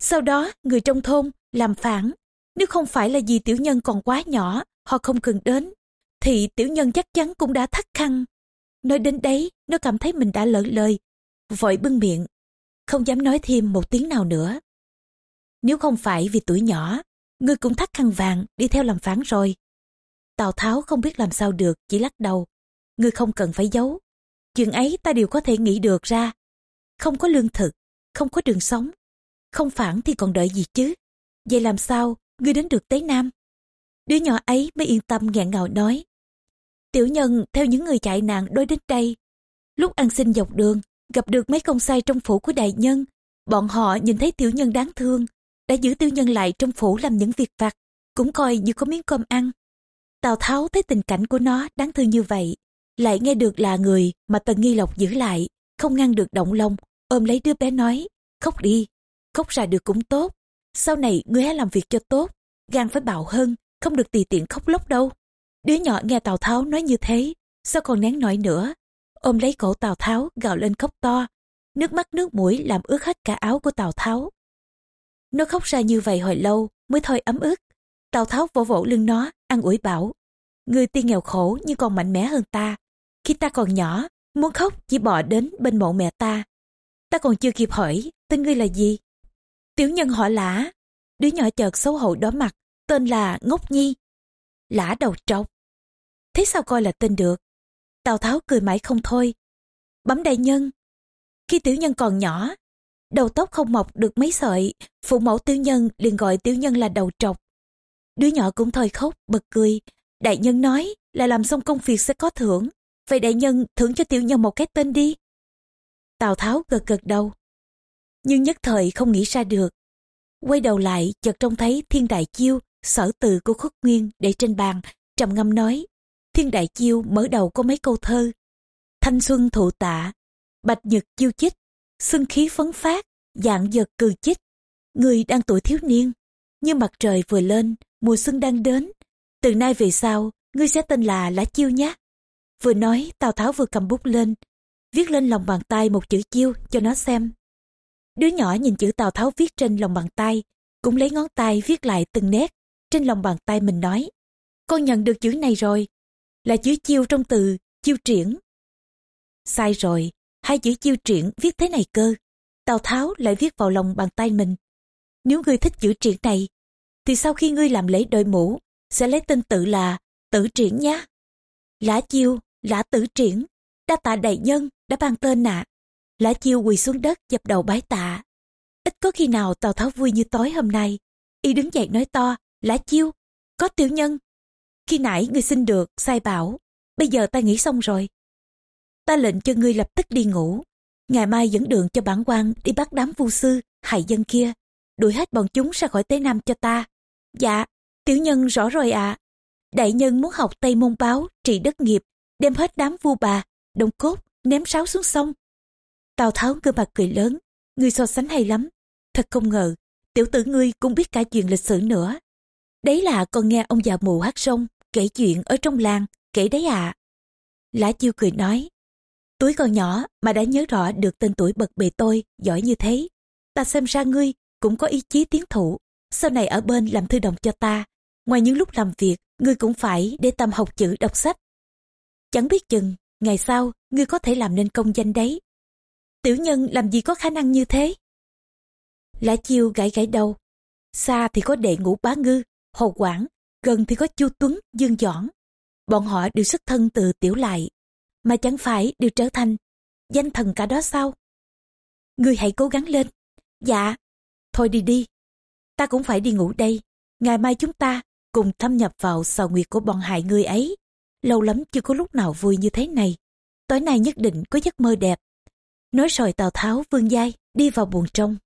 Sau đó, người trong thôn làm phản. Nếu không phải là vì tiểu nhân còn quá nhỏ, họ không cần đến, thì tiểu nhân chắc chắn cũng đã thắt khăn. Nói đến đấy, nó cảm thấy mình đã lỡ lời. Vội bưng miệng, không dám nói thêm một tiếng nào nữa. Nếu không phải vì tuổi nhỏ, ngươi cũng thắt khăn vàng đi theo làm phán rồi. Tào Tháo không biết làm sao được, chỉ lắc đầu. Ngươi không cần phải giấu. Chuyện ấy ta đều có thể nghĩ được ra. Không có lương thực, không có đường sống. Không phản thì còn đợi gì chứ. Vậy làm sao ngươi đến được Tế Nam? Đứa nhỏ ấy mới yên tâm ngẹn ngào nói. Tiểu nhân theo những người chạy nạn đôi đến đây. Lúc ăn xin dọc đường, gặp được mấy công sai trong phủ của đại nhân. Bọn họ nhìn thấy tiểu nhân đáng thương, đã giữ tiểu nhân lại trong phủ làm những việc vặt, cũng coi như có miếng cơm ăn. Tào Tháo thấy tình cảnh của nó đáng thương như vậy, lại nghe được là người mà Tần Nghi Lộc giữ lại, không ngăn được động lòng, ôm lấy đứa bé nói, khóc đi, khóc ra được cũng tốt, sau này ngươi hãy làm việc cho tốt, gan phải bạo hơn, không được tùy tiện khóc lóc đâu. Đứa nhỏ nghe Tào Tháo nói như thế, sao còn nén nổi nữa, ôm lấy cổ Tào Tháo gào lên khóc to, nước mắt nước mũi làm ướt hết cả áo của Tào Tháo. Nó khóc ra như vậy hồi lâu mới thôi ấm ức. Tào Tháo vỗ vỗ lưng nó, ăn ủi bảo. Người tiên nghèo khổ nhưng còn mạnh mẽ hơn ta. Khi ta còn nhỏ, muốn khóc chỉ bỏ đến bên mộ mẹ ta. Ta còn chưa kịp hỏi, tên ngươi là gì? Tiểu nhân họ lã. Đứa nhỏ chợt xấu hổ đó mặt, tên là Ngốc Nhi. Lã đầu trọc. Thế sao coi là tên được? Tào Tháo cười mãi không thôi. Bấm đại nhân. Khi tiểu nhân còn nhỏ, đầu tóc không mọc được mấy sợi, phụ mẫu tiểu nhân liền gọi tiểu nhân là đầu trọc. Đứa nhỏ cũng thôi khóc, bật cười. Đại nhân nói là làm xong công việc sẽ có thưởng. Vậy đại nhân thưởng cho tiểu nhân một cái tên đi. Tào Tháo gật gật đầu. Nhưng nhất thời không nghĩ ra được. Quay đầu lại chợt trông thấy thiên đại chiêu, sở từ của khuất nguyên để trên bàn, trầm ngâm nói. Thiên đại chiêu mở đầu có mấy câu thơ. Thanh xuân thụ tạ, bạch nhật chiêu chích, xuân khí phấn phát, dạng giật cừ chích. Người đang tuổi thiếu niên, như mặt trời vừa lên, mùa xuân đang đến. Từ nay về sau, ngươi sẽ tên là Lá Chiêu nhé. Vừa nói, Tào Tháo vừa cầm bút lên, viết lên lòng bàn tay một chữ chiêu cho nó xem. Đứa nhỏ nhìn chữ Tào Tháo viết trên lòng bàn tay, cũng lấy ngón tay viết lại từng nét trên lòng bàn tay mình nói. Con nhận được chữ này rồi, là chữ chiêu trong từ chiêu triển. Sai rồi, hai chữ chiêu triển viết thế này cơ. Tào Tháo lại viết vào lòng bàn tay mình. Nếu ngươi thích chữ triển này, thì sau khi ngươi làm lễ đội mũ, sẽ lấy tên tự là tử triển nhé. Lã chiêu, lã tử triển, đa tạ đại nhân đã ban tên nạ. Lã chiêu quỳ xuống đất dập đầu bái tạ. Ít có khi nào Tào Tháo vui như tối hôm nay. Y đứng dậy nói to, Lã chiêu, có tiểu nhân. Khi nãy ngươi xin được, sai bảo, bây giờ ta nghĩ xong rồi. Ta lệnh cho ngươi lập tức đi ngủ. Ngày mai dẫn đường cho bản quan đi bắt đám vu sư, hại dân kia. Đuổi hết bọn chúng ra khỏi Tế Nam cho ta. Dạ, tiểu nhân rõ rồi ạ. Đại nhân muốn học Tây Môn Báo, trị đất nghiệp, đem hết đám vu bà, đồng cốt, ném sáo xuống sông. Tào Tháo gương mặt cười lớn, ngươi so sánh hay lắm. Thật không ngờ, tiểu tử ngươi cũng biết cả chuyện lịch sử nữa. Đấy là con nghe ông già mù hát sông, kể chuyện ở trong làng, kể đấy à. Lã chiêu cười nói, tuổi còn nhỏ mà đã nhớ rõ được tên tuổi bậc bề tôi, giỏi như thế. Ta xem ra ngươi cũng có ý chí tiến thủ, sau này ở bên làm thư đồng cho ta. Ngoài những lúc làm việc, ngươi cũng phải để tâm học chữ đọc sách. Chẳng biết chừng, ngày sau, ngươi có thể làm nên công danh đấy. Tiểu nhân làm gì có khả năng như thế? Lã chiêu gãi gãi đầu. Xa thì có đệ ngũ bá ngư, hồ quảng, gần thì có chu tuấn, dương dõn. Bọn họ đều xuất thân từ tiểu lại, mà chẳng phải đều trở thành danh thần cả đó sao? Ngươi hãy cố gắng lên. Dạ, thôi đi đi. Ta cũng phải đi ngủ đây. Ngày mai chúng ta cùng thâm nhập vào sầu nguyệt của bọn hại ngươi ấy. Lâu lắm chưa có lúc nào vui như thế này. Tối nay nhất định có giấc mơ đẹp. Nói rồi Tào Tháo vương giai đi vào buồng trong.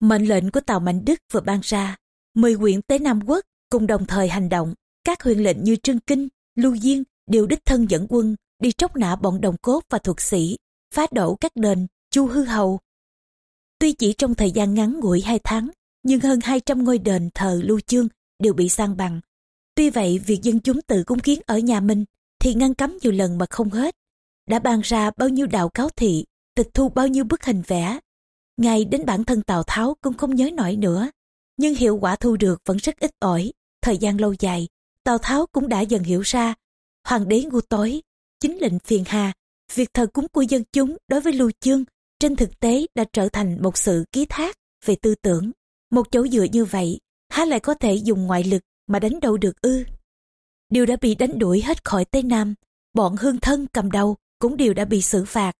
Mệnh lệnh của Tào Mạnh Đức vừa ban ra. Mười huyện tới Nam Quốc cùng đồng thời hành động. Các huyện lệnh như Trương Kinh, Lưu Diên đều đích thân dẫn quân đi tróc nã bọn đồng cốt và thuật sĩ, phá đổ các đền, chu hư hầu. Tuy chỉ trong thời gian ngắn ngủi hai tháng, nhưng hơn 200 ngôi đền thờ lưu chương đều bị san bằng. Tuy vậy, việc dân chúng tự cung kiến ở nhà mình thì ngăn cấm nhiều lần mà không hết. Đã ban ra bao nhiêu đạo cáo thị, tịch thu bao nhiêu bức hình vẽ. Ngay đến bản thân Tào Tháo cũng không nhớ nổi nữa. Nhưng hiệu quả thu được vẫn rất ít ỏi. Thời gian lâu dài, Tào Tháo cũng đã dần hiểu ra. Hoàng đế ngu tối, chính lệnh phiền hà, việc thờ cúng của dân chúng đối với Lưu Chương trên thực tế đã trở thành một sự ký thác về tư tưởng. Một chỗ dựa như vậy, há lại có thể dùng ngoại lực mà đánh đâu được ư. Điều đã bị đánh đuổi hết khỏi Tây Nam, bọn hương thân cầm đầu cũng đều đã bị xử phạt.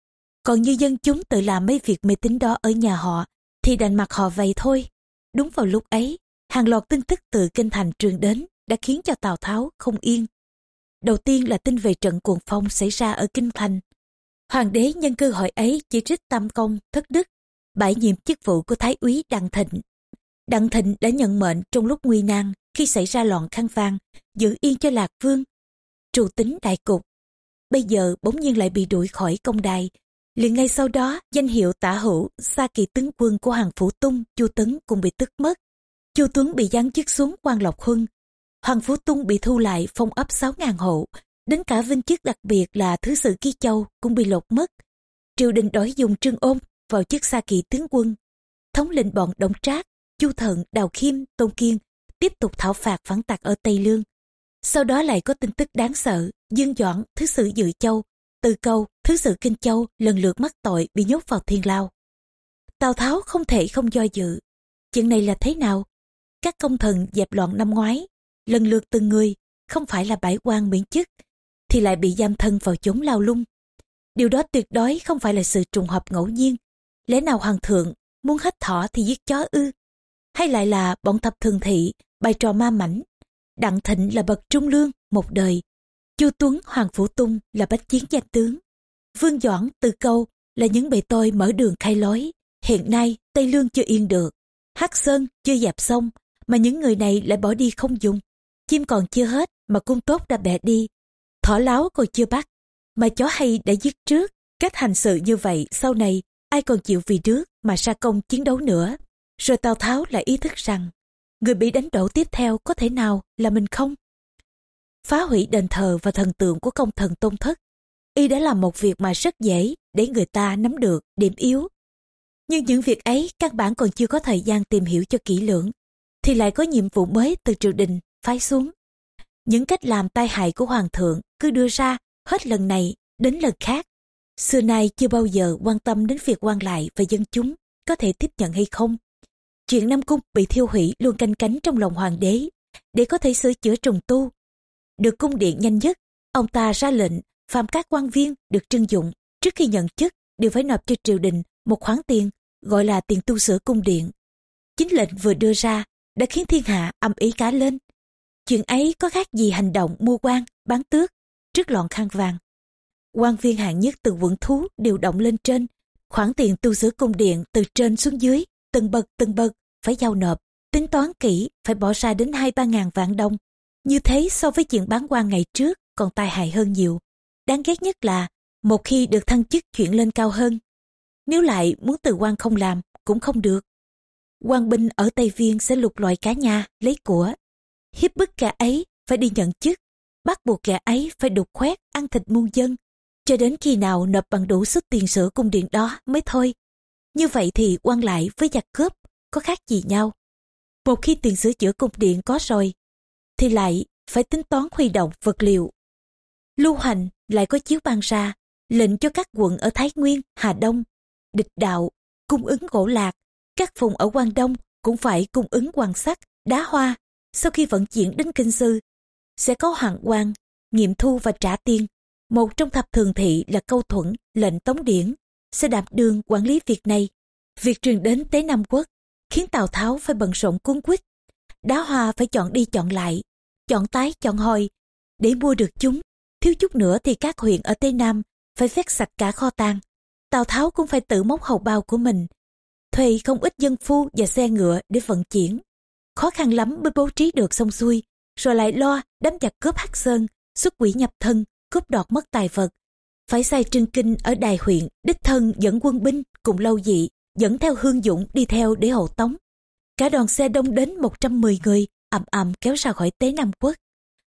Còn như dân chúng tự làm mấy việc mê tín đó ở nhà họ, thì đành mặc họ vậy thôi. Đúng vào lúc ấy, hàng loạt tin tức từ kinh thành truyền đến đã khiến cho Tào Tháo không yên. Đầu tiên là tin về trận cuồng phong xảy ra ở Kinh Thành. Hoàng đế nhân cơ hội ấy chỉ trích tam công, thất đức, bãi nhiệm chức vụ của Thái úy Đặng Thịnh. Đặng Thịnh đã nhận mệnh trong lúc nguy nan khi xảy ra loạn khăn vang, giữ yên cho Lạc Vương. Trù tính đại cục. Bây giờ bỗng nhiên lại bị đuổi khỏi công đài liền ngay sau đó, danh hiệu tả hữu, xa kỳ tướng quân của hàng phủ tung, chu tấn cũng bị tức mất. chu Tuấn bị giáng chức xuống quan Lộc Huân. Hoàng Phủ Tung bị thu lại phong ấp 6.000 hộ, đến cả vinh chức đặc biệt là thứ sự ký châu cũng bị lột mất. Triều đình đổi dùng trương ôn vào chức xa kỳ tướng quân. Thống lĩnh bọn động Trác, Chu Thận, Đào Khiêm, Tôn Kiên tiếp tục thảo phạt phản tặc ở Tây Lương. Sau đó lại có tin tức đáng sợ, Dương Doãn, thứ sử Dự Châu, từ Câu, thứ sự Kinh Châu lần lượt mắc tội bị nhốt vào thiên lao. Tào Tháo không thể không do dự. Chuyện này là thế nào? Các công thần dẹp loạn năm ngoái, lần lượt từng người, không phải là bãi quan miễn chức, thì lại bị giam thân vào chốn lao lung. Điều đó tuyệt đối không phải là sự trùng hợp ngẫu nhiên. Lẽ nào hoàng thượng muốn hết thỏ thì giết chó ư? Hay lại là bọn thập thường thị, bài trò ma mảnh? Đặng Thịnh là bậc trung lương, một đời. Chu Tuấn, Hoàng Phủ Tung là bách chiến danh tướng. Vương Doãn, Từ Câu là những bề tôi mở đường khai lối. Hiện nay, Tây Lương chưa yên được. Hắc Sơn chưa dẹp xong, mà những người này lại bỏ đi không dùng. Chim còn chưa hết, mà cung tốt đã bẻ đi. Thỏ láo còn chưa bắt, mà chó hay đã giết trước. Cách hành sự như vậy sau này ai còn chịu vì nước mà sa công chiến đấu nữa. Rồi Tào Tháo lại ý thức rằng người bị đánh đổ tiếp theo có thể nào là mình không? Phá hủy đền thờ và thần tượng của công thần tôn thất. Y đã làm một việc mà rất dễ để người ta nắm được điểm yếu. Nhưng những việc ấy các bạn còn chưa có thời gian tìm hiểu cho kỹ lưỡng, thì lại có nhiệm vụ mới từ triều đình phái xuống. Những cách làm tai hại của hoàng thượng cứ đưa ra hết lần này đến lần khác. Xưa nay chưa bao giờ quan tâm đến việc quan lại và dân chúng có thể tiếp nhận hay không. Chuyện Nam Cung bị thiêu hủy luôn canh cánh trong lòng hoàng đế để có thể sửa chữa trùng tu. Được cung điện nhanh nhất, ông ta ra lệnh phạm các quan viên được trưng dụng trước khi nhận chức đều phải nộp cho triều đình một khoản tiền gọi là tiền tu sửa cung điện. Chính lệnh vừa đưa ra đã khiến thiên hạ âm ý cá lên. Chuyện ấy có khác gì hành động mua quan, bán tước trước lọn khăn vàng. quan viên hạng nhất từ quận thú điều động lên trên, khoản tiền tu sửa cung điện từ trên xuống dưới, từng bậc từng bậc phải giao nộp, tính toán kỹ phải bỏ ra đến hai ba ngàn vạn đồng. Như thế so với chuyện bán quan ngày trước còn tai hại hơn nhiều. Đáng ghét nhất là một khi được thăng chức chuyển lên cao hơn. Nếu lại muốn từ quan không làm cũng không được. quan binh ở Tây Viên sẽ lục loại cá nhà, lấy của. Hiếp bức cả ấy phải đi nhận chức bắt buộc kẻ ấy phải đục khoét ăn thịt muôn dân cho đến khi nào nộp bằng đủ số tiền sửa cung điện đó mới thôi như vậy thì quan lại với giặc cướp có khác gì nhau một khi tiền sửa chữa cung điện có rồi thì lại phải tính toán huy động vật liệu lưu hành lại có chiếu ban ra lệnh cho các quận ở thái nguyên hà đông địch đạo cung ứng gỗ lạc các vùng ở quan đông cũng phải cung ứng quan sắt đá hoa sau khi vận chuyển đến kinh sư sẽ có hạng quan, nghiệm thu và trả tiền. Một trong thập thường thị là câu thuẫn, lệnh tống điển, sẽ đảm đương quản lý việc này. Việc truyền đến Tế Nam Quốc khiến Tào Tháo phải bận rộn cuốn quýt. Đá hoa phải chọn đi chọn lại, chọn tái chọn hồi, để mua được chúng. Thiếu chút nữa thì các huyện ở Tây Nam phải vét sạch cả kho tàng. Tào Tháo cũng phải tự móc hầu bao của mình, thuê không ít dân phu và xe ngựa để vận chuyển. Khó khăn lắm mới bố trí được xong xuôi, rồi lại lo đám giặc cướp hắc sơn xuất quỷ nhập thân cướp đoạt mất tài vật phải sai trưng kinh ở đài huyện đích thân dẫn quân binh cùng lâu dị dẫn theo hương dũng đi theo để hộ tống cả đoàn xe đông đến 110 người ầm ầm kéo ra khỏi tế nam quốc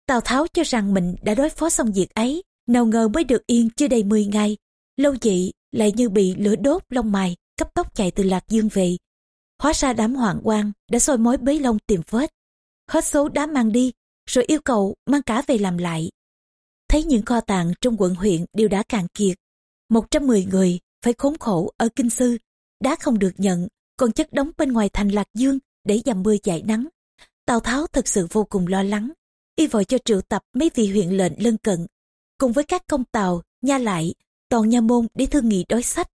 tào tháo cho rằng mình đã đối phó xong việc ấy nào ngờ mới được yên chưa đầy 10 ngày lâu dị lại như bị lửa đốt lông mày cấp tốc chạy từ lạc dương về hóa ra đám hoàng quan đã soi mối bế lông tìm vết hết số đã mang đi, rồi yêu cầu mang cả về làm lại. Thấy những kho tàng trong quận huyện đều đã cạn kiệt. 110 người phải khốn khổ ở kinh sư, đã không được nhận, còn chất đóng bên ngoài thành Lạc Dương để dầm mưa giải nắng. Tào Tháo thật sự vô cùng lo lắng, y vội cho triệu tập mấy vị huyện lệnh lân cận, cùng với các công tàu, nha lại, toàn nha môn để thương nghị đối sách.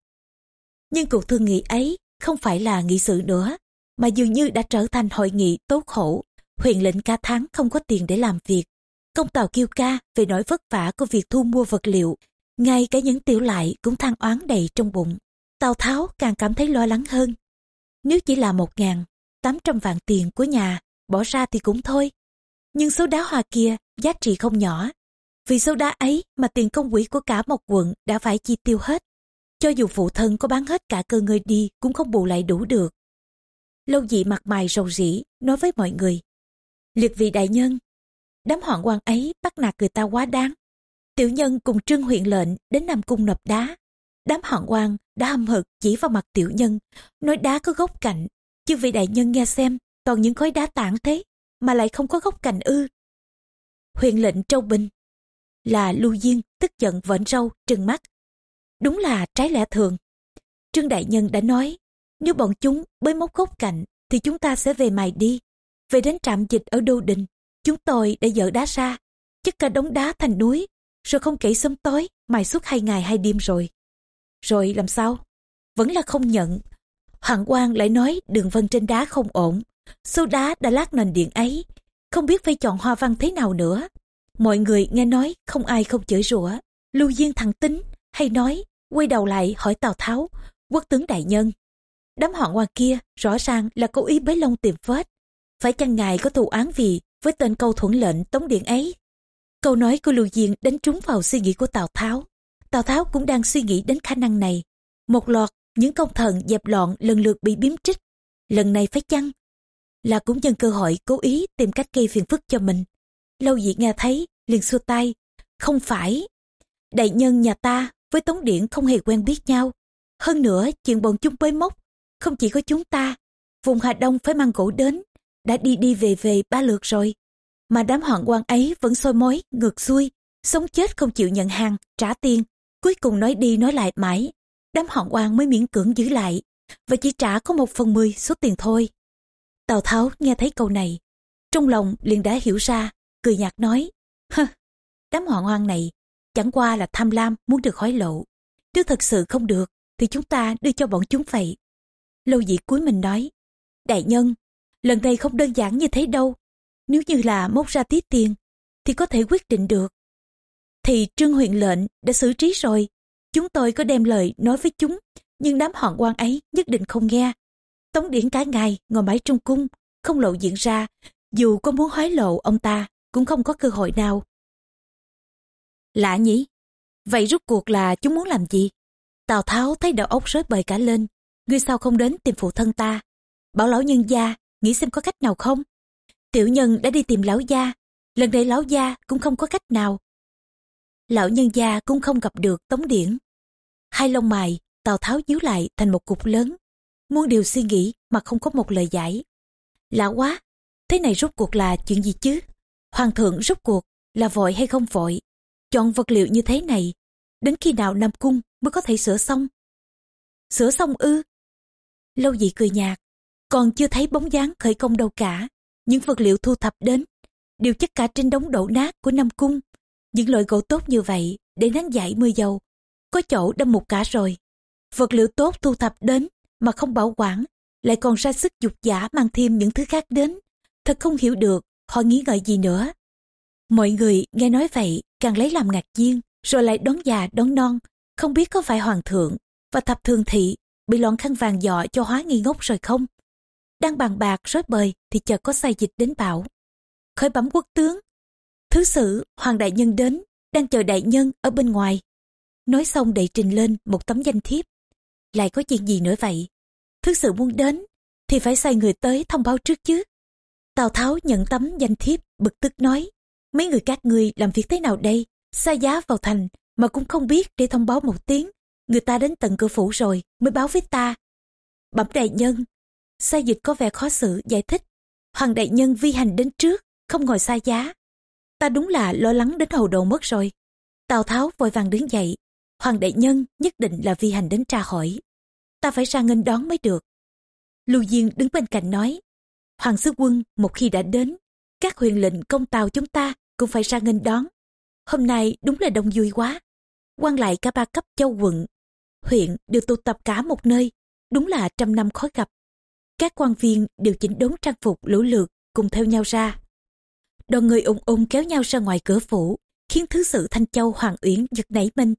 Nhưng cuộc thương nghị ấy không phải là nghị sự nữa, mà dường như đã trở thành hội nghị tố khổ huyện lệnh ca tháng không có tiền để làm việc. Công tàu kêu ca về nỗi vất vả của việc thu mua vật liệu ngay cả những tiểu lại cũng than oán đầy trong bụng. Tào Tháo càng cảm thấy lo lắng hơn. Nếu chỉ là một ngàn, tám trăm vạn tiền của nhà, bỏ ra thì cũng thôi. Nhưng số đá hoa kia giá trị không nhỏ. Vì số đá ấy mà tiền công quỹ của cả một quận đã phải chi tiêu hết. Cho dù phụ thân có bán hết cả cơ ngơi đi cũng không bù lại đủ được. Lâu dị mặt mày rầu rĩ, nói với mọi người. Liệt vị đại nhân, đám hoạn quan ấy bắt nạt người ta quá đáng. Tiểu nhân cùng trương huyện lệnh đến Nam Cung nộp đá. Đám hoạn quan đã hâm hực chỉ vào mặt tiểu nhân, nói đá có gốc cạnh. Chứ vị đại nhân nghe xem, toàn những khối đá tảng thế, mà lại không có gốc cạnh ư. Huyện lệnh Trâu Bình là Lưu Diên tức giận vợn râu trừng mắt. Đúng là trái lẽ thường. Trương Đại Nhân đã nói, nếu bọn chúng bới móc gốc cạnh thì chúng ta sẽ về mài đi. Về đến trạm dịch ở Đô Đình, chúng tôi đã dỡ đá ra, chất cả đống đá thành núi, rồi không kể sớm tối, mài suốt hai ngày hai đêm rồi. Rồi làm sao? Vẫn là không nhận. Hoàng Quang lại nói đường vân trên đá không ổn, số đá đã lát nền điện ấy, không biết phải chọn hoa văn thế nào nữa. Mọi người nghe nói không ai không chửi rủa. Lưu Diên thẳng tính hay nói quay đầu lại hỏi Tào Tháo, quốc tướng đại nhân. Đám họ quang kia rõ ràng là cố ý bế lông tìm vết. Phải chăng ngài có thù án vì với tên câu thuận lệnh tống điện ấy? Câu nói của Lưu Diên đánh trúng vào suy nghĩ của Tào Tháo. Tào Tháo cũng đang suy nghĩ đến khả năng này. Một loạt những công thần dẹp loạn lần lượt bị biếm trích. Lần này phải chăng là cũng nhân cơ hội cố ý tìm cách gây phiền phức cho mình. Lâu dị nghe thấy, liền xua tay. Không phải. Đại nhân nhà ta với Tống Điển không hề quen biết nhau. Hơn nữa, chuyện bọn chúng bới mốc, không chỉ có chúng ta. Vùng Hà Đông phải mang gỗ đến, đã đi đi về về ba lượt rồi. Mà đám hoạn quan ấy vẫn soi mối, ngược xuôi, sống chết không chịu nhận hàng, trả tiền. Cuối cùng nói đi nói lại mãi, đám họ quan mới miễn cưỡng giữ lại, và chỉ trả có một phần mười số tiền thôi. Tào Tháo nghe thấy câu này, trong lòng liền đã hiểu ra, cười nhạt nói, hơ, đám họ hoang này chẳng qua là tham lam muốn được hối lộ. Nếu thật sự không được, thì chúng ta đưa cho bọn chúng vậy. Lâu dị cuối mình nói, đại nhân, lần này không đơn giản như thế đâu. Nếu như là móc ra tí tiền, thì có thể quyết định được. Thì trương huyện lệnh đã xử trí rồi. Chúng tôi có đem lời nói với chúng, nhưng đám hoạn quan ấy nhất định không nghe. Tống điển cả ngày ngồi mãi trong cung, không lộ diện ra, dù có muốn hối lộ ông ta cũng không có cơ hội nào. Lạ nhỉ? Vậy rút cuộc là chúng muốn làm gì? Tào Tháo thấy đầu óc rối bời cả lên. Ngươi sao không đến tìm phụ thân ta? Bảo lão nhân gia, nghĩ xem có cách nào không? Tiểu nhân đã đi tìm lão gia. Lần này lão gia cũng không có cách nào. Lão nhân gia cũng không gặp được tống điển. Hai lông mày, Tào Tháo díu lại thành một cục lớn. Muốn điều suy nghĩ mà không có một lời giải. Lạ quá, thế này rút cuộc là chuyện gì chứ? Hoàng thượng rút cuộc là vội hay không vội? Chọn vật liệu như thế này, đến khi nào Nam Cung mới có thể sửa xong? Sửa xong ư? Lâu dị cười nhạt, còn chưa thấy bóng dáng khởi công đâu cả. Những vật liệu thu thập đến, đều chất cả trên đống đổ nát của Nam Cung. Những loại gỗ tốt như vậy, để nắng giải mưa dầu, có chỗ đâm một cả rồi. Vật liệu tốt thu thập đến, mà không bảo quản, lại còn ra sức dục giả mang thêm những thứ khác đến. Thật không hiểu được, họ nghĩ ngợi gì nữa. Mọi người nghe nói vậy càng lấy làm ngạc nhiên, rồi lại đón già đón non, không biết có phải hoàng thượng và thập thường thị bị loạn khăn vàng dọ cho hóa nghi ngốc rồi không? Đang bàn bạc rối bời thì chợt có sai dịch đến bảo. Khởi bấm quốc tướng. Thứ sử, hoàng đại nhân đến, đang chờ đại nhân ở bên ngoài. Nói xong đệ trình lên một tấm danh thiếp. Lại có chuyện gì nữa vậy? Thứ sử muốn đến, thì phải sai người tới thông báo trước chứ. Tào Tháo nhận tấm danh thiếp, bực tức nói. Mấy người các ngươi làm việc thế nào đây? Xa giá vào thành mà cũng không biết để thông báo một tiếng. Người ta đến tận cửa phủ rồi mới báo với ta. Bẩm đại nhân, sai dịch có vẻ khó xử giải thích. Hoàng đại nhân vi hành đến trước, không ngồi xa giá. Ta đúng là lo lắng đến hầu đầu mất rồi. Tào Tháo vội vàng đứng dậy. Hoàng đại nhân nhất định là vi hành đến tra hỏi. Ta phải ra nghênh đón mới được. Lưu Diên đứng bên cạnh nói. Hoàng sứ quân một khi đã đến, các huyền lệnh công tàu chúng ta cũng phải ra nghênh đón. Hôm nay đúng là đông vui quá. quan lại cả ba cấp châu quận, huyện đều tụ tập cả một nơi, đúng là trăm năm khó gặp. Các quan viên đều chỉnh đốn trang phục lũ lượt cùng theo nhau ra. Đoàn người ung ung kéo nhau ra ngoài cửa phủ, khiến thứ sự Thanh Châu Hoàng Uyển giật nảy mình.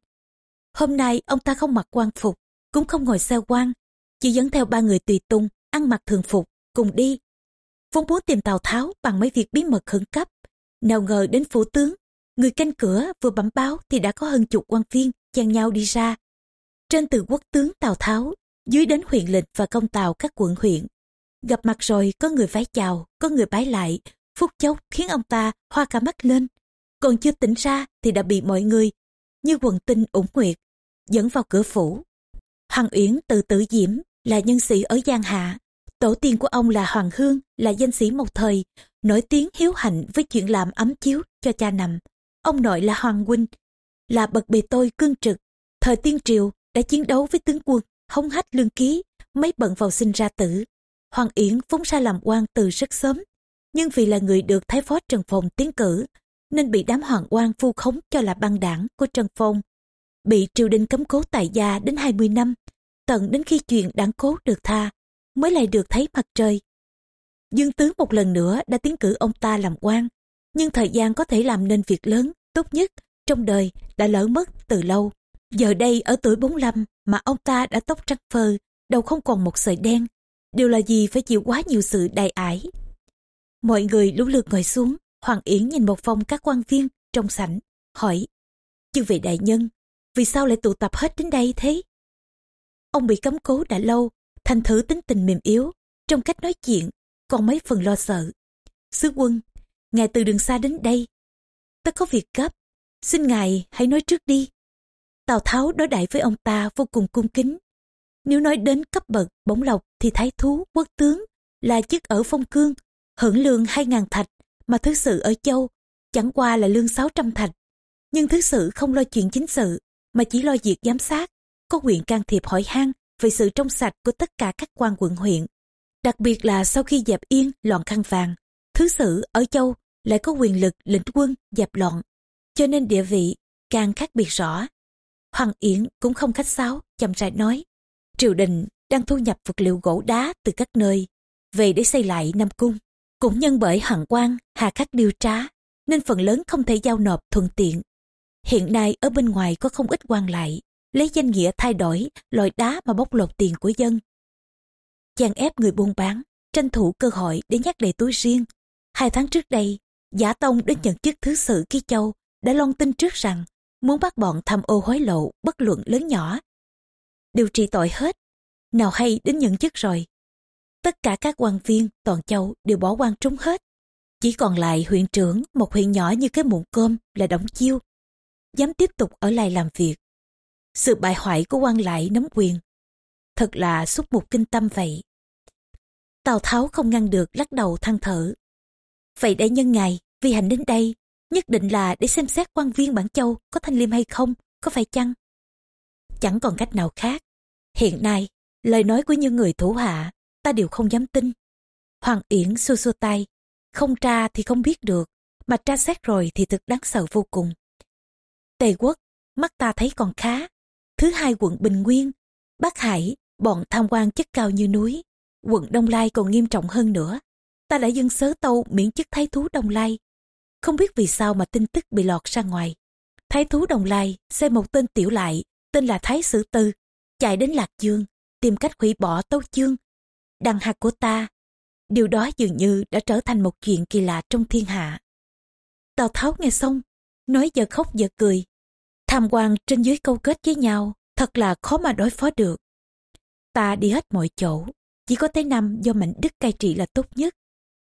Hôm nay ông ta không mặc quan phục, cũng không ngồi xe quan, chỉ dẫn theo ba người tùy tung, ăn mặc thường phục, cùng đi. Vốn muốn tìm Tào Tháo bằng mấy việc bí mật khẩn cấp. Nào ngờ đến phủ tướng, người canh cửa vừa bẩm báo thì đã có hơn chục quan viên chen nhau đi ra. Trên từ quốc tướng Tào Tháo, dưới đến huyện lịch và công tào các quận huyện. Gặp mặt rồi có người vái chào, có người bái lại, phút chốc khiến ông ta hoa cả mắt lên. Còn chưa tỉnh ra thì đã bị mọi người, như quần tinh ủng nguyệt, dẫn vào cửa phủ. Hoàng Uyển từ tử diễm là nhân sĩ ở Giang Hạ. Tổ tiên của ông là Hoàng Hương, là danh sĩ một thời, nổi tiếng hiếu hạnh với chuyện làm ấm chiếu cho cha nằm. Ông nội là Hoàng Huynh, là bậc bề tôi cương trực. Thời tiên triều đã chiến đấu với tướng quân, hống hách lương ký, mấy bận vào sinh ra tử. Hoàng uyển vốn ra làm quan từ rất sớm, nhưng vì là người được Thái Phó Trần Phong tiến cử, nên bị đám hoàng quan vu khống cho là băng đảng của Trần Phong. Bị triều đình cấm cố tại gia đến 20 năm, tận đến khi chuyện đảng cố được tha, mới lại được thấy mặt trời. Dương Tướng một lần nữa đã tiến cử ông ta làm quan, nhưng thời gian có thể làm nên việc lớn, tốt nhất trong đời đã lỡ mất từ lâu. Giờ đây ở tuổi 45 mà ông ta đã tóc trắng phơ, đầu không còn một sợi đen, điều là gì phải chịu quá nhiều sự đại ải. Mọi người lũ lượt ngồi xuống, Hoàng Yến nhìn một phong các quan viên trong sảnh, hỏi, chư vị đại nhân, vì sao lại tụ tập hết đến đây thế? Ông bị cấm cố đã lâu, thành thử tính tình mềm yếu, trong cách nói chuyện, còn mấy phần lo sợ. Sứ quân, ngài từ đường xa đến đây. ta có việc gấp, xin ngài hãy nói trước đi. Tào Tháo đối đại với ông ta vô cùng cung kính. Nếu nói đến cấp bậc bổng lộc thì thái thú quốc tướng là chức ở phong cương, hưởng lương 2.000 thạch mà thứ sự ở châu chẳng qua là lương 600 thạch. Nhưng thứ sự không lo chuyện chính sự mà chỉ lo việc giám sát, có quyền can thiệp hỏi han về sự trong sạch của tất cả các quan quận huyện. Đặc biệt là sau khi dẹp yên loạn khăn vàng, thứ sự ở châu lại có quyền lực lĩnh quân dẹp loạn, cho nên địa vị càng khác biệt rõ. Hoàng Yến cũng không khách sáo, chậm rãi nói. Triều đình đang thu nhập vật liệu gỗ đá từ các nơi, về để xây lại Nam Cung. Cũng nhân bởi Hoàng quan hà khắc điều trá, nên phần lớn không thể giao nộp thuận tiện. Hiện nay ở bên ngoài có không ít quan lại, lấy danh nghĩa thay đổi loại đá mà bóc lột tiền của dân. Chàng ép người buôn bán, tranh thủ cơ hội để nhắc đầy túi riêng. Hai tháng trước đây, Giả Tông đến nhận chức thứ sự Ký Châu đã loan tin trước rằng muốn bắt bọn tham ô hối lộ bất luận lớn nhỏ. Điều trị tội hết, nào hay đến nhận chức rồi. Tất cả các quan viên toàn châu đều bỏ quan trúng hết. Chỉ còn lại huyện trưởng một huyện nhỏ như cái muỗng cơm là đóng chiêu. Dám tiếp tục ở lại làm việc. Sự bại hoại của quan lại nắm quyền. Thật là xúc một kinh tâm vậy. Tào Tháo không ngăn được lắc đầu than thở. Vậy đại nhân ngài, vì hành đến đây nhất định là để xem xét quan viên bản châu có thanh liêm hay không, có phải chăng? Chẳng còn cách nào khác. Hiện nay, lời nói của những người thủ hạ, ta đều không dám tin. Hoàng Yển xua xua tay, không tra thì không biết được, mà tra xét rồi thì thực đáng sợ vô cùng. Tề quốc, mắt ta thấy còn khá. Thứ hai quận Bình Nguyên, Bắc Hải, bọn tham quan chất cao như núi. Quận Đông Lai còn nghiêm trọng hơn nữa. Ta đã dâng sớ tâu miễn chức thái thú Đông Lai không biết vì sao mà tin tức bị lọt ra ngoài. Thái thú Đồng Lai xem một tên tiểu lại, tên là Thái Sử Tư, chạy đến Lạc Dương, tìm cách hủy bỏ tấu chương. Đằng hạt của ta, điều đó dường như đã trở thành một chuyện kỳ lạ trong thiên hạ. Tào Tháo nghe xong, nói giờ khóc giờ cười. Tham quan trên dưới câu kết với nhau, thật là khó mà đối phó được. Ta đi hết mọi chỗ, chỉ có Tây Nam do Mạnh Đức cai trị là tốt nhất.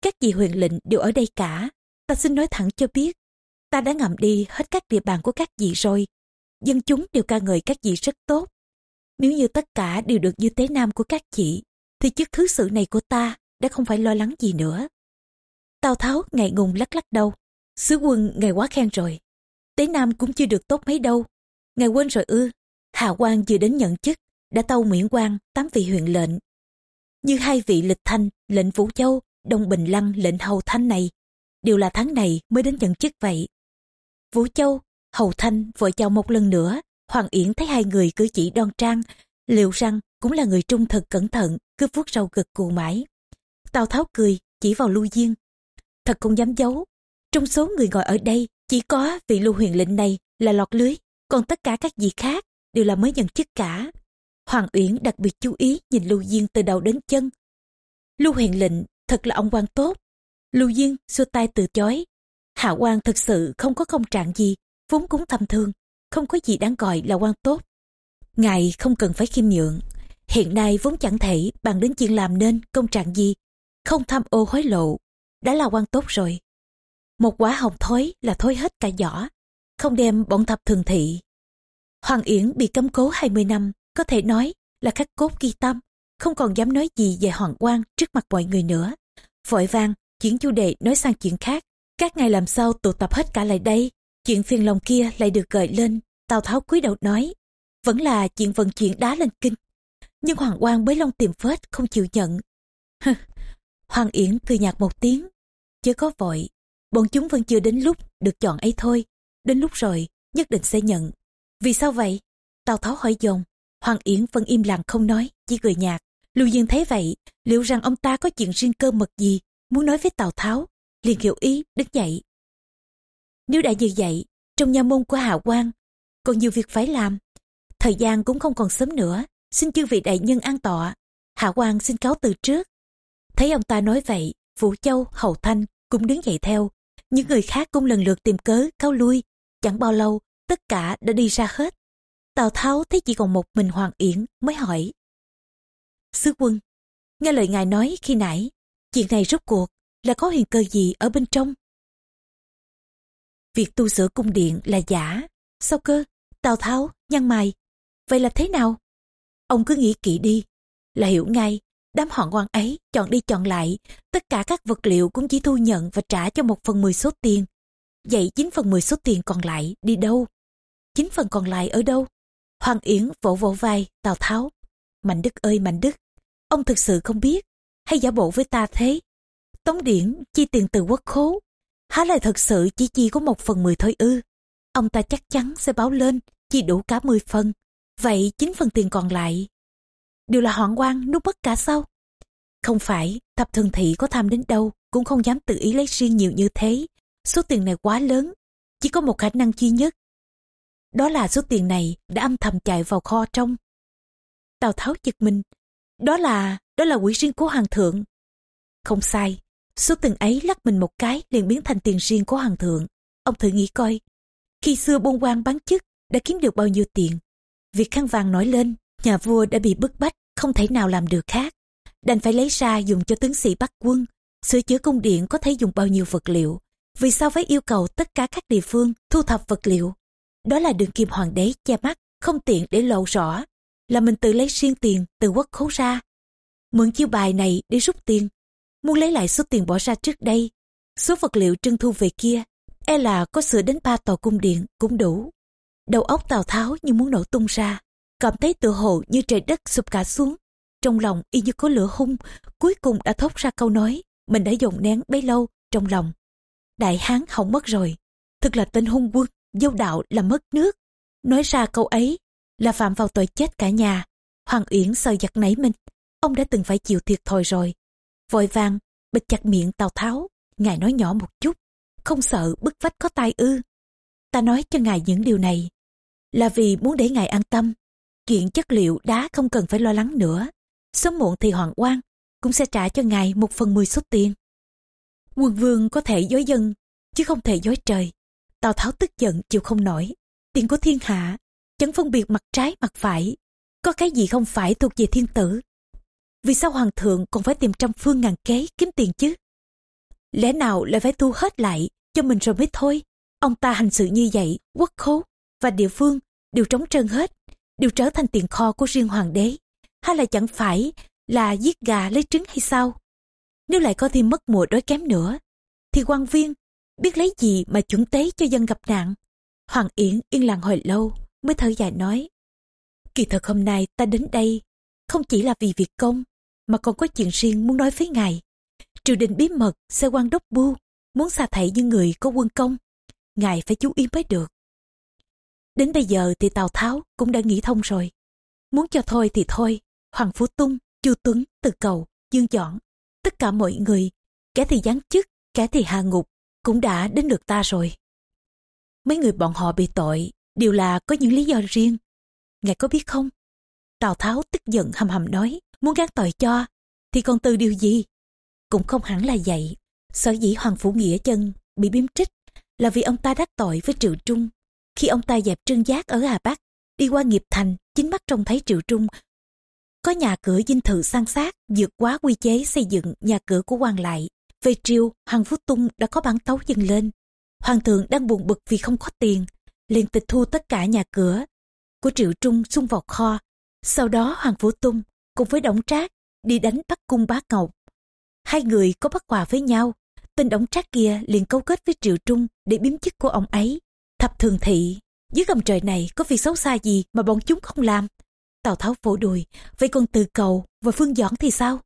Các vị huyền lệnh đều ở đây cả, ta xin nói thẳng cho biết, ta đã ngầm đi hết các địa bàn của các vị rồi. Dân chúng đều ca ngợi các vị rất tốt. Nếu như tất cả đều được như tế nam của các chị, thì chức thứ sự này của ta đã không phải lo lắng gì nữa. Tào Tháo ngại ngùng lắc lắc đầu. Sứ quân ngài quá khen rồi. Tế Nam cũng chưa được tốt mấy đâu. Ngài quên rồi ư. Hạ quan vừa đến nhận chức, đã tâu miễn quan tám vị huyện lệnh. Như hai vị lịch thanh, lệnh Vũ Châu, Đông Bình Lăng, lệnh Hầu Thanh này, đều là tháng này mới đến nhận chức vậy. Vũ Châu, Hầu Thanh vội chào một lần nữa, Hoàng Yển thấy hai người cử chỉ đoan trang, liệu rằng cũng là người trung thực cẩn thận, cứ vuốt râu gật cù mãi. Tào Tháo cười, chỉ vào Lưu Diên. Thật không dám giấu, trong số người ngồi ở đây, chỉ có vị lưu huyền lệnh này là lọt lưới, còn tất cả các vị khác đều là mới nhận chức cả. Hoàng Uyển đặc biệt chú ý nhìn Lưu Diên từ đầu đến chân. Lưu Huyền lệnh thật là ông quan tốt. Lưu Diên xua tay từ chối. Hạ quan thật sự không có công trạng gì, vốn cúng thầm thương, không có gì đáng gọi là quan tốt. Ngài không cần phải khiêm nhượng. Hiện nay vốn chẳng thể bằng đến chuyện làm nên công trạng gì, không tham ô hối lộ, đã là quan tốt rồi. Một quả hồng thối là thối hết cả giỏ, không đem bọn thập thường thị. Hoàng Yển bị cấm cố 20 năm, có thể nói là khắc cốt ghi tâm, không còn dám nói gì về Hoàng quan trước mặt mọi người nữa. Vội vàng chuyển chủ đề nói sang chuyện khác. Các ngài làm sao tụ tập hết cả lại đây? Chuyện phiền lòng kia lại được gợi lên. Tào Tháo cúi đầu nói, vẫn là chuyện vận chuyển đá lên kinh. Nhưng Hoàng quan bới lông tìm phết không chịu nhận. Hoàng Yển cười nhạt một tiếng, chứ có vội. Bọn chúng vẫn chưa đến lúc được chọn ấy thôi. Đến lúc rồi, nhất định sẽ nhận. Vì sao vậy? Tào Tháo hỏi dồn. Hoàng Yển vẫn im lặng không nói, chỉ cười nhạt. Lưu Dương thấy vậy, liệu rằng ông ta có chuyện riêng cơ mật gì muốn nói với Tào Tháo, liền hiểu ý đứng dậy. Nếu đã như vậy, trong nhà môn của Hạ quan còn nhiều việc phải làm. Thời gian cũng không còn sớm nữa, xin chư vị đại nhân an tọa. Hạ quan xin cáo từ trước. Thấy ông ta nói vậy, Vũ Châu, hầu Thanh cũng đứng dậy theo. Những người khác cũng lần lượt tìm cớ cáo lui. Chẳng bao lâu, tất cả đã đi ra hết. Tào Tháo thấy chỉ còn một mình Hoàng Yển mới hỏi. Sứ quân, nghe lời ngài nói khi nãy, chuyện này rốt cuộc là có huyền cơ gì ở bên trong? Việc tu sửa cung điện là giả. Sao cơ? Tào Tháo, nhăn mày. Vậy là thế nào? Ông cứ nghĩ kỹ đi. Là hiểu ngay, đám họ quan ấy chọn đi chọn lại, tất cả các vật liệu cũng chỉ thu nhận và trả cho một phần mười số tiền. Vậy 9 phần 10 số tiền còn lại đi đâu? 9 phần còn lại ở đâu? Hoàng Yến vỗ vỗ vai Tào Tháo. Mạnh Đức ơi Mạnh Đức, ông thực sự không biết, hay giả bộ với ta thế? Tống điển chi tiền từ quốc khố, há lại thật sự chỉ chi có một phần mười thôi ư. Ông ta chắc chắn sẽ báo lên, chi đủ cả mười phần. Vậy chín phần tiền còn lại, đều là hoạn quan núp bất cả sao? Không phải, thập thường thị có tham đến đâu, cũng không dám tự ý lấy riêng nhiều như thế. Số tiền này quá lớn, chỉ có một khả năng duy nhất. Đó là số tiền này đã âm thầm chạy vào kho trong. Tào Tháo giật mình. Đó là, đó là quỹ riêng của Hoàng thượng. Không sai, số tiền ấy lắc mình một cái liền biến thành tiền riêng của Hoàng thượng. Ông thử nghĩ coi, khi xưa buôn quan bán chức đã kiếm được bao nhiêu tiền. Việc khăn vàng nổi lên, nhà vua đã bị bức bách, không thể nào làm được khác. Đành phải lấy ra dùng cho tướng sĩ bắt quân, sửa chữa cung điện có thể dùng bao nhiêu vật liệu. Vì sao phải yêu cầu tất cả các địa phương thu thập vật liệu? Đó là đường kim hoàng đế che mắt, không tiện để lộ rõ. Là mình tự lấy riêng tiền từ quốc khố ra. Mượn chiêu bài này để rút tiền. Muốn lấy lại số tiền bỏ ra trước đây. Số vật liệu trưng thu về kia e là có sửa đến ba tòa cung điện cũng đủ. Đầu óc Tào Tháo như muốn nổ tung ra, cảm thấy tự hồ như trời đất sụp cả xuống. Trong lòng y như có lửa hung, cuối cùng đã thốt ra câu nói mình đã dồn nén bấy lâu trong lòng. Đại hán hỏng mất rồi, thật là tên hung quân, dâu đạo là mất nước. Nói ra câu ấy là phạm vào tội chết cả nhà. Hoàng Uyển sợ giật nảy mình, ông đã từng phải chịu thiệt thòi rồi. Vội vàng, bịch chặt miệng Tào Tháo, ngài nói nhỏ một chút không sợ bức vách có tai ư. Ta nói cho ngài những điều này, là vì muốn để ngài an tâm. Chuyện chất liệu đá không cần phải lo lắng nữa. Sớm muộn thì hoàng quan cũng sẽ trả cho ngài một phần mười số tiền. Quân vương có thể dối dân, chứ không thể dối trời. Tào Tháo tức giận chịu không nổi. Tiền của thiên hạ, chẳng phân biệt mặt trái mặt phải. Có cái gì không phải thuộc về thiên tử. Vì sao hoàng thượng còn phải tìm trăm phương ngàn kế kiếm tiền chứ? Lẽ nào lại phải thu hết lại cho mình rồi mới thôi. Ông ta hành sự như vậy, quốc khố và địa phương đều trống trơn hết, đều trở thành tiền kho của riêng hoàng đế. Hay là chẳng phải là giết gà lấy trứng hay sao? Nếu lại có thêm mất mùa đói kém nữa, thì quan viên biết lấy gì mà chuẩn tế cho dân gặp nạn. Hoàng Yển yên lặng hồi lâu mới thở dài nói. Kỳ thật hôm nay ta đến đây không chỉ là vì việc công mà còn có chuyện riêng muốn nói với ngài triều đình bí mật xe quan đốc bu muốn xa thảy những người có quân công ngài phải chú ý mới được đến bây giờ thì tào tháo cũng đã nghĩ thông rồi muốn cho thôi thì thôi hoàng phú tung chu tuấn từ cầu dương chọn tất cả mọi người kẻ thì giáng chức kẻ thì hạ ngục cũng đã đến được ta rồi mấy người bọn họ bị tội đều là có những lý do riêng ngài có biết không? Tào Tháo tức giận hầm hầm nói, muốn gác tội cho, thì còn từ điều gì? Cũng không hẳn là vậy. Sở dĩ Hoàng Phủ Nghĩa chân bị biếm trích là vì ông ta đắc tội với Triệu Trung. Khi ông ta dẹp trương giác ở Hà Bắc, đi qua nghiệp thành, chính mắt trông thấy Triệu Trung có nhà cửa dinh thự san sát, vượt quá quy chế xây dựng nhà cửa của quan lại. Về triều, Hoàng Phú Tung đã có bản tấu dâng lên. Hoàng thượng đang buồn bực vì không có tiền, liền tịch thu tất cả nhà cửa của Triệu Trung xung vào kho. Sau đó Hoàng Phú Tung cùng với Đổng Trác đi đánh bắt cung bá ngọc. Hai người có bắt quà với nhau, tên Đổng Trác kia liền cấu kết với Triệu Trung để biếm chức của ông ấy. Thập thường thị, dưới gầm trời này có việc xấu xa gì mà bọn chúng không làm. Tào Tháo vỗ đùi, vậy còn từ cầu và phương dõn thì sao?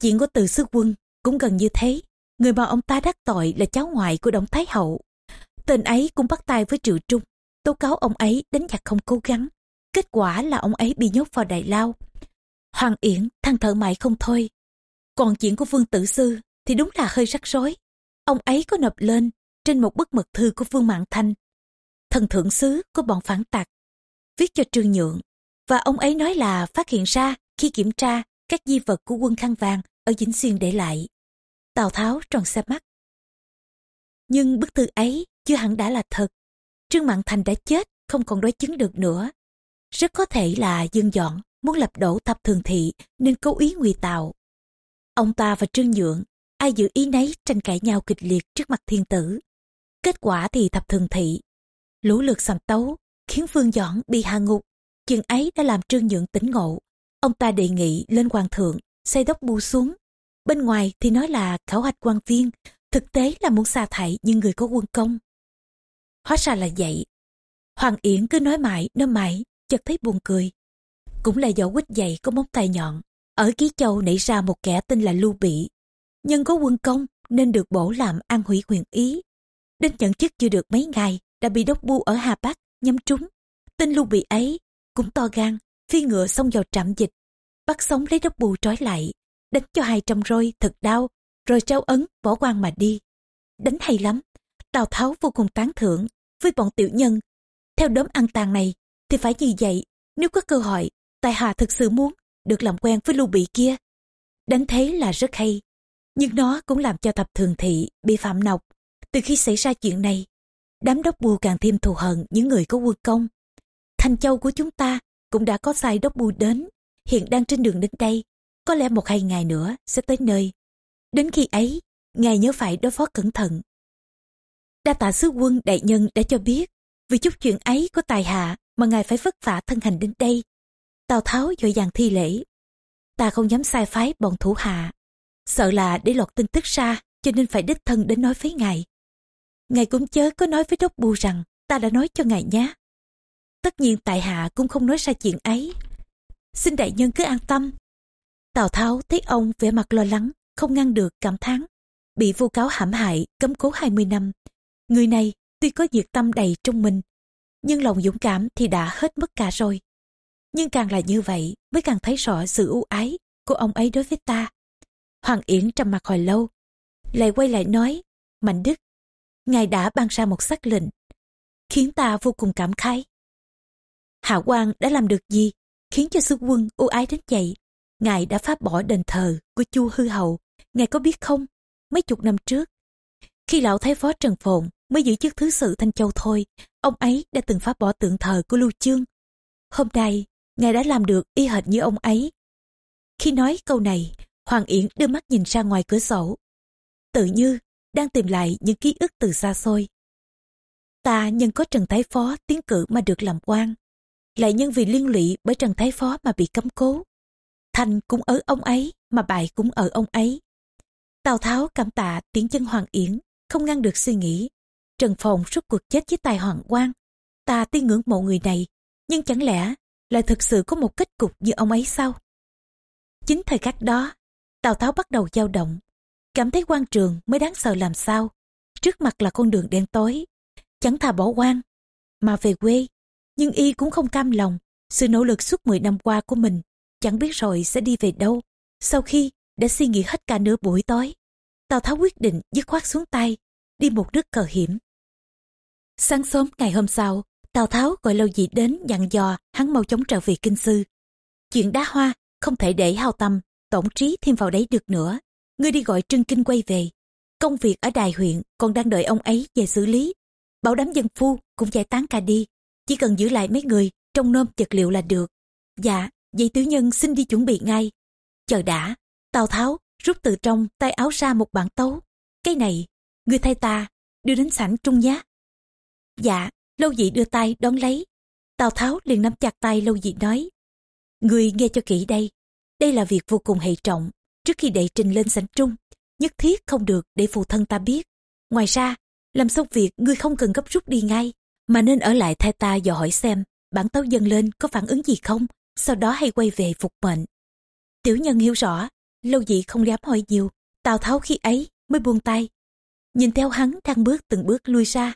Chuyện của từ sư quân cũng gần như thế. Người mà ông ta đắc tội là cháu ngoại của Đổng Thái Hậu. Tên ấy cũng bắt tay với Triệu Trung, tố cáo ông ấy đánh giặc không cố gắng. Kết quả là ông ấy bị nhốt vào đại lao. Hoàng Yển than thở mãi không thôi. Còn chuyện của Vương Tử Sư thì đúng là hơi rắc rối. Ông ấy có nộp lên trên một bức mật thư của Vương Mạng Thanh, thần thượng sứ của bọn phản tặc, viết cho Trương Nhượng. Và ông ấy nói là phát hiện ra khi kiểm tra các di vật của quân khăn vàng ở Vĩnh Xuyên để lại. Tào Tháo tròn xe mắt. Nhưng bức thư ấy chưa hẳn đã là thật. Trương Mạn Thành đã chết, không còn đối chứng được nữa. Rất có thể là Dương dọn, muốn lập đổ thập thường thị nên cố ý nguy tạo. Ông ta và Trương Nhượng, ai giữ ý nấy tranh cãi nhau kịch liệt trước mặt thiên tử. Kết quả thì thập thường thị, lũ lượt sầm tấu, khiến Phương Dõn bị hạ ngục. Chuyện ấy đã làm Trương Nhượng tỉnh ngộ. Ông ta đề nghị lên hoàng thượng, xây đốc bu xuống. Bên ngoài thì nói là khảo hạch quan viên, thực tế là muốn sa thải những người có quân công. Hóa ra là vậy. Hoàng Yển cứ nói mãi, nói mãi, chợt thấy buồn cười. Cũng là do quýt dày có móng tay nhọn. Ở Ký Châu nảy ra một kẻ tên là Lưu Bị. Nhưng có quân công nên được bổ làm an hủy huyện ý. Đến nhận chức chưa được mấy ngày đã bị đốc bu ở Hà Bắc nhắm trúng. Tên Lưu Bị ấy cũng to gan, phi ngựa xông vào trạm dịch. Bắt sống lấy đốc bu trói lại, đánh cho hai trăm roi thật đau, rồi trao ấn bỏ quan mà đi. Đánh hay lắm, Tào Tháo vô cùng tán thưởng với bọn tiểu nhân. Theo đốm ăn tàn này thì phải như vậy, nếu có cơ hội, Tài Hà thực sự muốn được làm quen với lưu bị kia. Đánh thế là rất hay, nhưng nó cũng làm cho thập thường thị bị phạm nọc. Từ khi xảy ra chuyện này, đám đốc bù càng thêm thù hận những người có quân công. Thành châu của chúng ta cũng đã có sai đốc bù đến, hiện đang trên đường đến đây. Có lẽ một hai ngày nữa sẽ tới nơi. Đến khi ấy, ngài nhớ phải đối phó cẩn thận. Đa tạ sứ quân đại nhân đã cho biết, vì chút chuyện ấy có tài hạ mà ngài phải vất vả thân hành đến đây. Tào Tháo dội dàng thi lễ. Ta không dám sai phái bọn thủ hạ. Sợ là để lọt tin tức ra, cho nên phải đích thân đến nói với ngài. Ngài cũng chớ có nói với đốc bu rằng ta đã nói cho ngài nhé. Tất nhiên tại hạ cũng không nói ra chuyện ấy. Xin đại nhân cứ an tâm. Tào Tháo thấy ông vẻ mặt lo lắng, không ngăn được cảm thán. Bị vu cáo hãm hại, cấm cố 20 năm. Người này tuy có nhiệt tâm đầy trong mình, nhưng lòng dũng cảm thì đã hết mất cả rồi. Nhưng càng là như vậy mới càng thấy rõ sự ưu ái của ông ấy đối với ta. Hoàng Yến trầm mặt hồi lâu, lại quay lại nói, Mạnh Đức, Ngài đã ban ra một sắc lệnh, khiến ta vô cùng cảm khái. Hạ quan đã làm được gì, khiến cho sư quân ưu ái đến vậy? Ngài đã phá bỏ đền thờ của chu hư hậu, ngài có biết không? Mấy chục năm trước, khi lão thái phó Trần Phồn mới giữ chức thứ sự Thanh Châu thôi, ông ấy đã từng phá bỏ tượng thờ của Lưu Chương. Hôm nay, ngài đã làm được y hệt như ông ấy. Khi nói câu này, Hoàng Yến đưa mắt nhìn ra ngoài cửa sổ. Tự như đang tìm lại những ký ức từ xa xôi. Ta nhân có Trần Thái Phó tiến cử mà được làm quan, lại nhân vì liên lụy bởi Trần Thái Phó mà bị cấm cố. Thành cũng ở ông ấy, mà bại cũng ở ông ấy. Tào Tháo cảm tạ tiếng chân Hoàng Yến, không ngăn được suy nghĩ. Trần Phòng suốt cuộc chết với tài hoàng quan. Ta tiên ngưỡng mộ người này, nhưng chẳng lẽ lại thực sự có một kết cục như ông ấy sao? Chính thời khắc đó, Tào Tháo bắt đầu dao động, cảm thấy quan trường mới đáng sợ làm sao. Trước mặt là con đường đen tối, chẳng thà bỏ quan, mà về quê. Nhưng y cũng không cam lòng, sự nỗ lực suốt 10 năm qua của mình, chẳng biết rồi sẽ đi về đâu. Sau khi đã suy nghĩ hết cả nửa buổi tối, Tào Tháo quyết định dứt khoát xuống tay, đi một nước cờ hiểm. Sáng sớm ngày hôm sau, Tào Tháo gọi lâu dị đến dặn dò hắn mau chóng trở về kinh sư. Chuyện đá hoa không thể để hao tâm, tổng trí thêm vào đấy được nữa. Ngươi đi gọi Trương Kinh quay về. Công việc ở đài huyện còn đang đợi ông ấy về xử lý. Bảo đám dân phu cũng giải tán cả đi. Chỉ cần giữ lại mấy người trong nôm vật liệu là được. Dạ, vậy tứ nhân xin đi chuẩn bị ngay. Chờ đã, Tào Tháo rút từ trong tay áo ra một bản tấu. Cái này, ngươi thay ta, đưa đến sảnh trung nhá. Dạ, lâu dị đưa tay đón lấy. Tào Tháo liền nắm chặt tay lâu dị nói. Ngươi nghe cho kỹ đây. Đây là việc vô cùng hệ trọng. Trước khi đệ trình lên sảnh trung, nhất thiết không được để phụ thân ta biết. Ngoài ra, làm xong việc ngươi không cần gấp rút đi ngay, mà nên ở lại thay ta dò hỏi xem bản tấu dâng lên có phản ứng gì không, sau đó hay quay về phục mệnh. Tiểu nhân hiểu rõ, lâu dị không dám hỏi nhiều, Tào Tháo khi ấy mới buông tay. Nhìn theo hắn đang bước từng bước lui ra.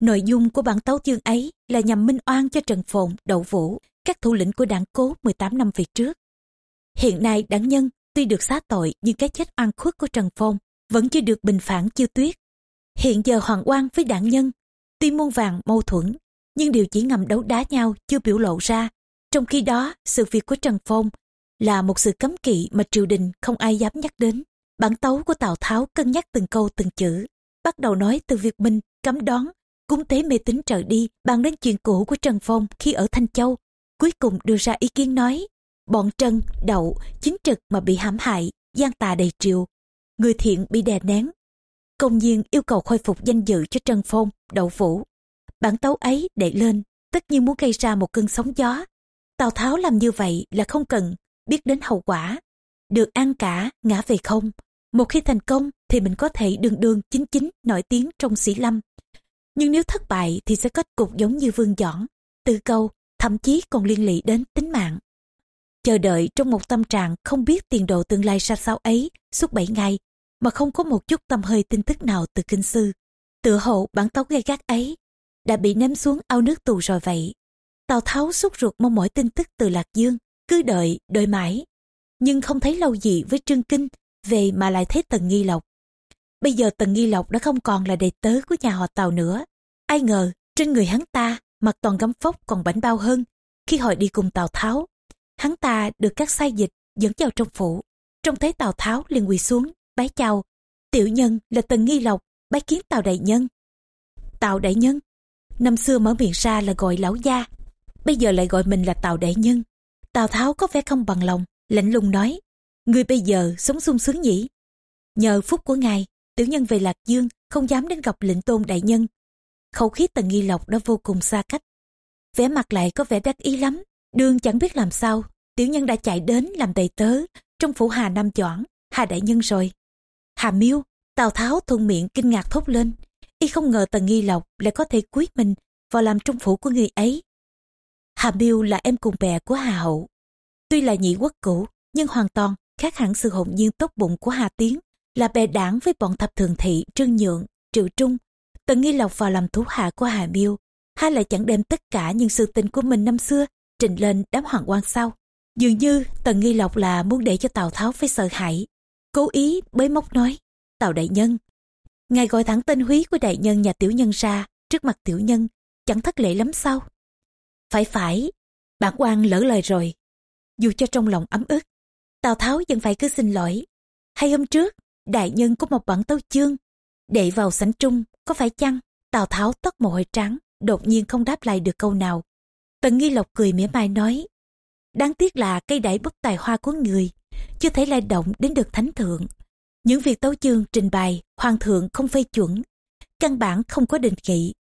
Nội dung của bản tấu chương ấy là nhằm minh oan cho Trần Phồn, Đậu Vũ, các thủ lĩnh của đảng cố 18 năm về trước. Hiện nay đảng nhân tuy được xá tội nhưng cái chết oan khuất của Trần Phong vẫn chưa được bình phản chiêu tuyết. Hiện giờ hoàng quan với đảng nhân, tuy muôn vàng mâu thuẫn, nhưng đều chỉ ngầm đấu đá nhau chưa biểu lộ ra. Trong khi đó, sự việc của Trần Phong là một sự cấm kỵ mà triều đình không ai dám nhắc đến. Bản tấu của Tào Tháo cân nhắc từng câu từng chữ, bắt đầu nói từ việc minh, cấm đón, cúng tế mê tín trở đi, bàn đến chuyện cũ của Trần Phong khi ở Thanh Châu. Cuối cùng đưa ra ý kiến nói, bọn Trân, Đậu, chính trực mà bị hãm hại, gian tà đầy triều. Người thiện bị đè nén. Công nhiên yêu cầu khôi phục danh dự cho Trần Phong, Đậu Vũ. Bản tấu ấy đẩy lên, tất nhiên muốn gây ra một cơn sóng gió. Tào Tháo làm như vậy là không cần biết đến hậu quả. Được ăn cả, ngã về không. Một khi thành công thì mình có thể đường đường chính chính nổi tiếng trong sĩ lâm. Nhưng nếu thất bại thì sẽ kết cục giống như vương dõn, từ câu, thậm chí còn liên lụy đến tính mạng. Chờ đợi trong một tâm trạng không biết tiền độ tương lai ra sao ấy suốt 7 ngày mà không có một chút tâm hơi tin tức nào từ kinh sư. Tựa hộ bản tấu gai gắt ấy đã bị ném xuống ao nước tù rồi vậy. Tào Tháo sốt ruột mong mỏi tin tức từ Lạc Dương, cứ đợi, đợi mãi. Nhưng không thấy lâu gì với Trương Kinh, về mà lại thấy Tần Nghi Lộc. Bây giờ Tần Nghi Lộc đã không còn là đệ tớ của nhà họ Tào nữa. Ai ngờ, trên người hắn ta, mặt toàn gấm phốc còn bảnh bao hơn. Khi họ đi cùng Tào Tháo, hắn ta được các sai dịch dẫn vào trong phủ. Trông thấy Tào Tháo liền quỳ xuống, bái chào. Tiểu nhân là Tần Nghi Lộc, bái kiến Tào Đại Nhân. Tào Đại Nhân, năm xưa mở miệng ra là gọi lão gia, bây giờ lại gọi mình là Tào Đại Nhân. Tào Tháo có vẻ không bằng lòng, lạnh lùng nói, người bây giờ sống sung sướng nhỉ. Nhờ phúc của ngài, tiểu nhân về Lạc Dương không dám đến gặp lệnh tôn đại nhân. Khẩu khí tần nghi lộc đã vô cùng xa cách. vẻ mặt lại có vẻ đắc ý lắm, đương chẳng biết làm sao, tiểu nhân đã chạy đến làm đầy tớ trong phủ Hà Nam Choảng, Hà Đại Nhân rồi. Hà Miêu, Tào Tháo thuận miệng kinh ngạc thốt lên, y không ngờ tần nghi lộc lại có thể quyết mình vào làm trung phủ của người ấy. Hà Miêu là em cùng bè của Hà Hậu. Tuy là nhị quốc cũ, nhưng hoàn toàn khác hẳn sự hồn nhiên tốt bụng của Hà Tiến, là bè đảng với bọn thập thường thị, trương nhượng, triệu trung. Tần Nghi Lộc vào làm thú hạ của Hà Miêu, hai lại chẳng đem tất cả những sự tình của mình năm xưa trình lên đám hoàng quan sau. Dường như Tần Nghi Lộc là muốn để cho Tào Tháo phải sợ hãi. Cố ý bới móc nói, Tào Đại Nhân. Ngài gọi thẳng tên húy của đại nhân nhà tiểu nhân ra, trước mặt tiểu nhân, chẳng thất lễ lắm sao? Phải phải, bản quan lỡ lời rồi. Dù cho trong lòng ấm ức, Tào Tháo vẫn phải cứ xin lỗi. Hay hôm trước, đại nhân có một bản tấu chương, đệ vào sảnh trung, có phải chăng? Tào Tháo tất mồ hôi trắng, đột nhiên không đáp lại được câu nào. Tần Nghi Lộc cười mỉa mai nói, đáng tiếc là cây đẩy bất tài hoa của người, chưa thể lai động đến được thánh thượng. Những việc tấu chương trình bày, hoàng thượng không phê chuẩn, căn bản không có định nghị.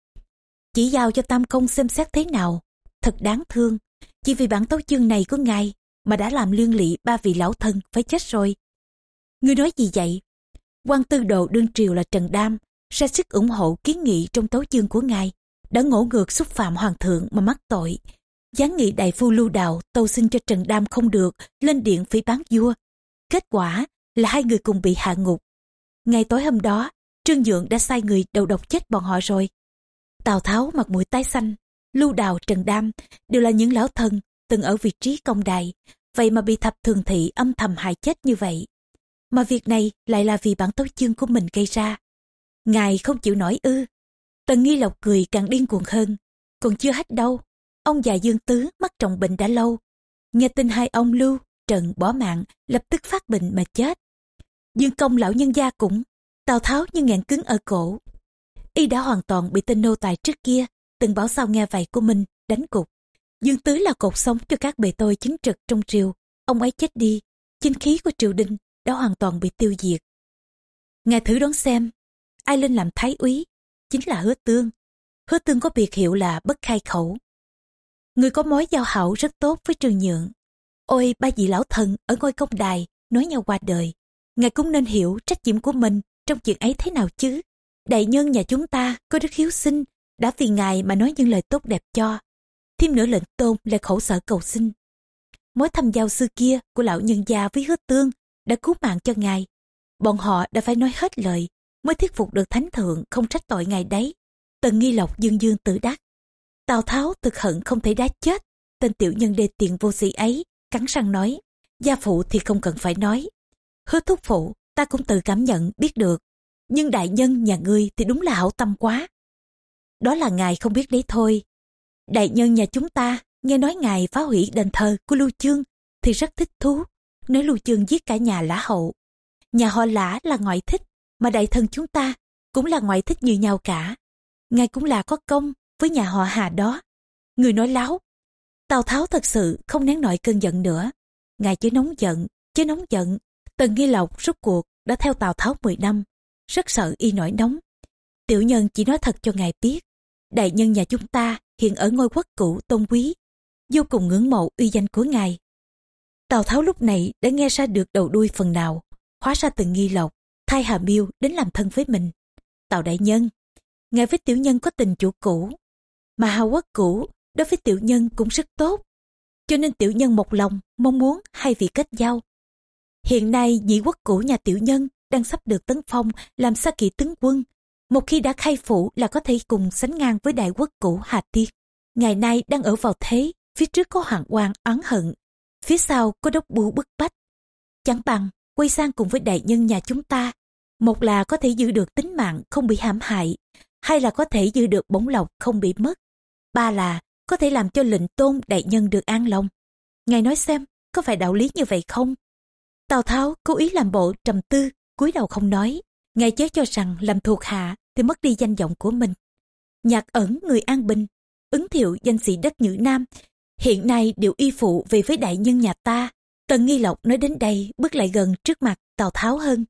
Chỉ giao cho Tam Công xem xét thế nào, thật đáng thương. Chỉ vì bản tấu chương này của ngài mà đã làm liên lụy ba vị lão thân phải chết rồi. Ngươi nói gì vậy? quan tư đồ đương triều là Trần Đam, ra sức ủng hộ kiến nghị trong tấu chương của ngài, đã ngỗ ngược xúc phạm hoàng thượng mà mắc tội. Gián nghị đại phu lưu đạo tâu xin cho Trần Đam không được, lên điện phỉ bán vua. Kết quả là hai người cùng bị hạ ngục. Ngày tối hôm đó, Trương Dượng đã sai người đầu độc chết bọn họ rồi. Tào Tháo mặt mũi tái xanh, Lưu Đào, Trần Đam đều là những lão thân từng ở vị trí công đài, vậy mà bị thập thường thị âm thầm hại chết như vậy. Mà việc này lại là vì bản tấu chương của mình gây ra. Ngài không chịu nổi ư. Tần Nghi Lộc cười càng điên cuồng hơn. còn chưa hết đâu. Ông già Dương Tứ mắc trọng bệnh đã lâu. Nghe tin hai ông Lưu, Trần bỏ mạng, lập tức phát bệnh mà chết. Dương Công lão nhân gia cũng, Tào Tháo như ngàn cứng ở cổ. Y đã hoàn toàn bị tên nô tài trước kia, từng bảo sao nghe vậy của mình, đánh cục. Dương Tứ là cột sống cho các bề tôi chính trực trong triều. Ông ấy chết đi, chính khí của triều đình đã hoàn toàn bị tiêu diệt. Ngài thử đoán xem, ai lên làm thái úy? Chính là hứa tương. Hứa tương có biệt hiệu là bất khai khẩu. Người có mối giao hảo rất tốt với trường nhượng. Ôi ba vị lão thần ở ngôi công đài nói nhau qua đời. Ngài cũng nên hiểu trách nhiệm của mình trong chuyện ấy thế nào chứ. Đại nhân nhà chúng ta có đức hiếu sinh, đã vì ngài mà nói những lời tốt đẹp cho. Thêm nữa lệnh tôn là khổ sở cầu xin. Mối thăm giao xưa kia của lão nhân gia với hứa tương đã cứu mạng cho ngài. Bọn họ đã phải nói hết lời mới thuyết phục được thánh thượng không trách tội ngài đấy. Tần nghi lộc dương dương tự đắc. Tào Tháo thực hận không thể đá chết. Tên tiểu nhân đê tiện vô sĩ ấy cắn răng nói. Gia phụ thì không cần phải nói. Hứa thúc phụ ta cũng tự cảm nhận biết được. Nhưng đại nhân nhà ngươi thì đúng là hảo tâm quá. Đó là ngài không biết đấy thôi. Đại nhân nhà chúng ta nghe nói ngài phá hủy đền thờ của Lưu Chương thì rất thích thú. Nói Lưu Chương giết cả nhà lã hậu. Nhà họ lã là ngoại thích, mà đại thần chúng ta cũng là ngoại thích như nhau cả. Ngài cũng là có công với nhà họ Hà đó. Người nói láo. Tào Tháo thật sự không nén nổi cơn giận nữa. Ngài chứ nóng giận, chứ nóng giận. Tần Nghi Lộc rút cuộc đã theo Tào Tháo 10 năm, rất sợ y nổi nóng. Tiểu nhân chỉ nói thật cho ngài biết. Đại nhân nhà chúng ta hiện ở ngôi quốc cũ tôn quý, vô cùng ngưỡng mộ uy danh của ngài. Tào Tháo lúc này đã nghe ra được đầu đuôi phần nào, hóa ra từng nghi lộc, thay Hà Miêu đến làm thân với mình. Tào Đại Nhân, ngài với tiểu nhân có tình chủ cũ, mà Hà Quốc cũ đối với tiểu nhân cũng rất tốt. Cho nên tiểu nhân một lòng mong muốn hai vị kết giao. Hiện nay nhị quốc cũ nhà tiểu nhân đang sắp được tấn phong làm sa kỵ tướng quân. Một khi đã khai phủ là có thể cùng sánh ngang với đại quốc cũ Hà Tiết. Ngày nay đang ở vào thế, phía trước có hoàng quan oán hận, phía sau có đốc bưu bức bách. Chẳng bằng quay sang cùng với đại nhân nhà chúng ta. Một là có thể giữ được tính mạng không bị hãm hại, hai là có thể giữ được bổng lộc không bị mất. Ba là có thể làm cho lệnh tôn đại nhân được an lòng. Ngài nói xem, có phải đạo lý như vậy không? Tào Tháo cố ý làm bộ trầm tư, cúi đầu không nói. Ngài chớ cho rằng làm thuộc hạ thì mất đi danh vọng của mình. Nhạc ẩn người an bình, ứng thiệu danh sĩ đất Nhữ Nam, hiện nay đều y phụ về với đại nhân nhà ta. Tần Nghi Lộc nói đến đây bước lại gần trước mặt Tào Tháo hơn.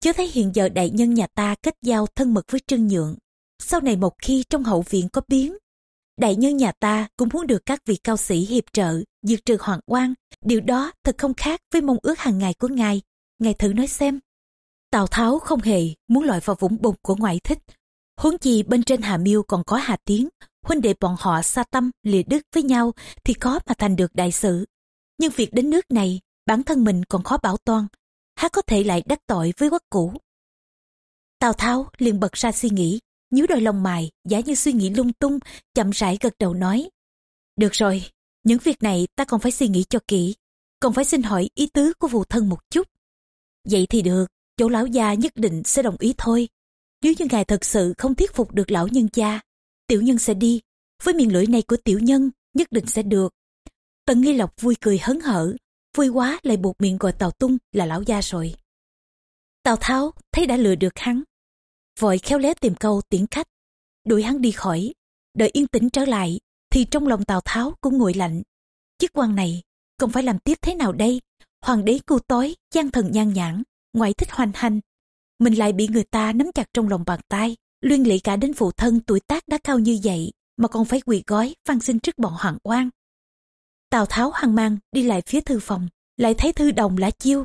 Chớ thấy hiện giờ đại nhân nhà ta kết giao thân mật với Trương Nhượng. Sau này một khi trong hậu viện có biến, đại nhân nhà ta cũng muốn được các vị cao sĩ hiệp trợ, diệt trừ hoàng quan. Điều đó thật không khác với mong ước hàng ngày của ngài. Ngài thử nói xem. Tào Tháo không hề muốn loại vào vũng bùn của ngoại thích. Huống chi bên trên Hà Miêu còn có Hà Tiến, huynh đệ bọn họ xa tâm, lìa đức với nhau thì có mà thành được đại sự. Nhưng việc đến nước này, bản thân mình còn khó bảo toàn, há có thể lại đắc tội với quốc cũ. Tào Tháo liền bật ra suy nghĩ, nhíu đôi lông mày, giả như suy nghĩ lung tung, chậm rãi gật đầu nói. Được rồi, những việc này ta còn phải suy nghĩ cho kỹ, còn phải xin hỏi ý tứ của vụ thân một chút. Vậy thì được, chỗ lão gia nhất định sẽ đồng ý thôi. Nếu như ngài thật sự không thuyết phục được lão nhân gia, tiểu nhân sẽ đi. Với miệng lưỡi này của tiểu nhân, nhất định sẽ được. Tần Nghi Lộc vui cười hớn hở, vui quá lại buộc miệng gọi Tào Tung là lão gia rồi. Tào Tháo thấy đã lừa được hắn, vội khéo léo tìm câu tiễn khách, đuổi hắn đi khỏi, đợi yên tĩnh trở lại, thì trong lòng Tào Tháo cũng nguội lạnh. Chức quan này, còn phải làm tiếp thế nào đây? Hoàng đế cu tối, gian thần nhan nhãn, ngoại thích hoành hành. Mình lại bị người ta nắm chặt trong lòng bàn tay, luyên lị cả đến phụ thân tuổi tác đã cao như vậy, mà còn phải quỳ gói văn xin trước bọn hoàng quan. Tào Tháo hoang mang đi lại phía thư phòng, lại thấy thư đồng lã chiêu.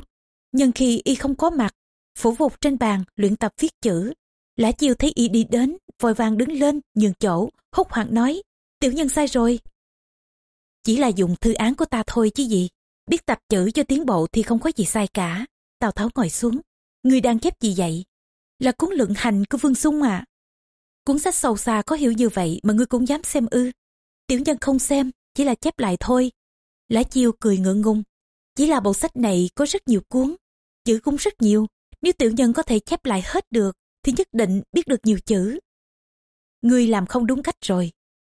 Nhưng khi y không có mặt, phủ phục trên bàn luyện tập viết chữ. Lã chiêu thấy y đi đến, vội vàng đứng lên, nhường chỗ, hốt hoảng nói, tiểu nhân sai rồi. Chỉ là dùng thư án của ta thôi chứ gì, biết tập chữ cho tiến bộ thì không có gì sai cả. Tào Tháo ngồi xuống, người đang chép gì vậy? Là cuốn luận hành của Vương Sung à? Cuốn sách sâu xa có hiểu như vậy mà ngươi cũng dám xem ư? Tiểu nhân không xem, chỉ là chép lại thôi. Lã chiêu cười ngượng ngùng. Chỉ là bộ sách này có rất nhiều cuốn, chữ cũng rất nhiều. Nếu tiểu nhân có thể chép lại hết được, thì nhất định biết được nhiều chữ. Ngươi làm không đúng cách rồi.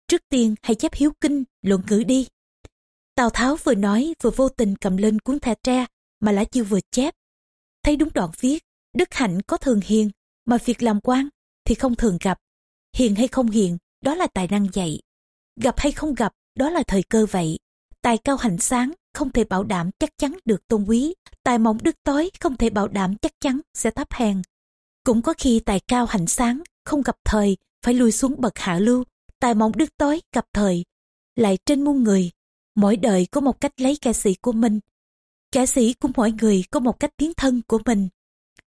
trước tiên hãy chép hiếu kinh, luận ngữ đi. Tào Tháo vừa nói vừa vô tình cầm lên cuốn thẻ tre mà Lã Chiêu vừa chép. Thấy đúng đoạn viết, đức hạnh có thường hiền, mà việc làm quan thì không thường gặp. Hiền hay không hiền, đó là tài năng dạy. Gặp hay không gặp, đó là thời cơ vậy. Tài cao hành sáng, không thể bảo đảm chắc chắn được tôn quý. Tài mỏng đức tối, không thể bảo đảm chắc chắn sẽ thấp hèn. Cũng có khi tài cao hành sáng, không gặp thời, phải lui xuống bậc hạ lưu. Tài mỏng đức tối, gặp thời, lại trên muôn người. Mỗi đời có một cách lấy ca sĩ của mình. Ca sĩ của mỗi người có một cách tiến thân của mình.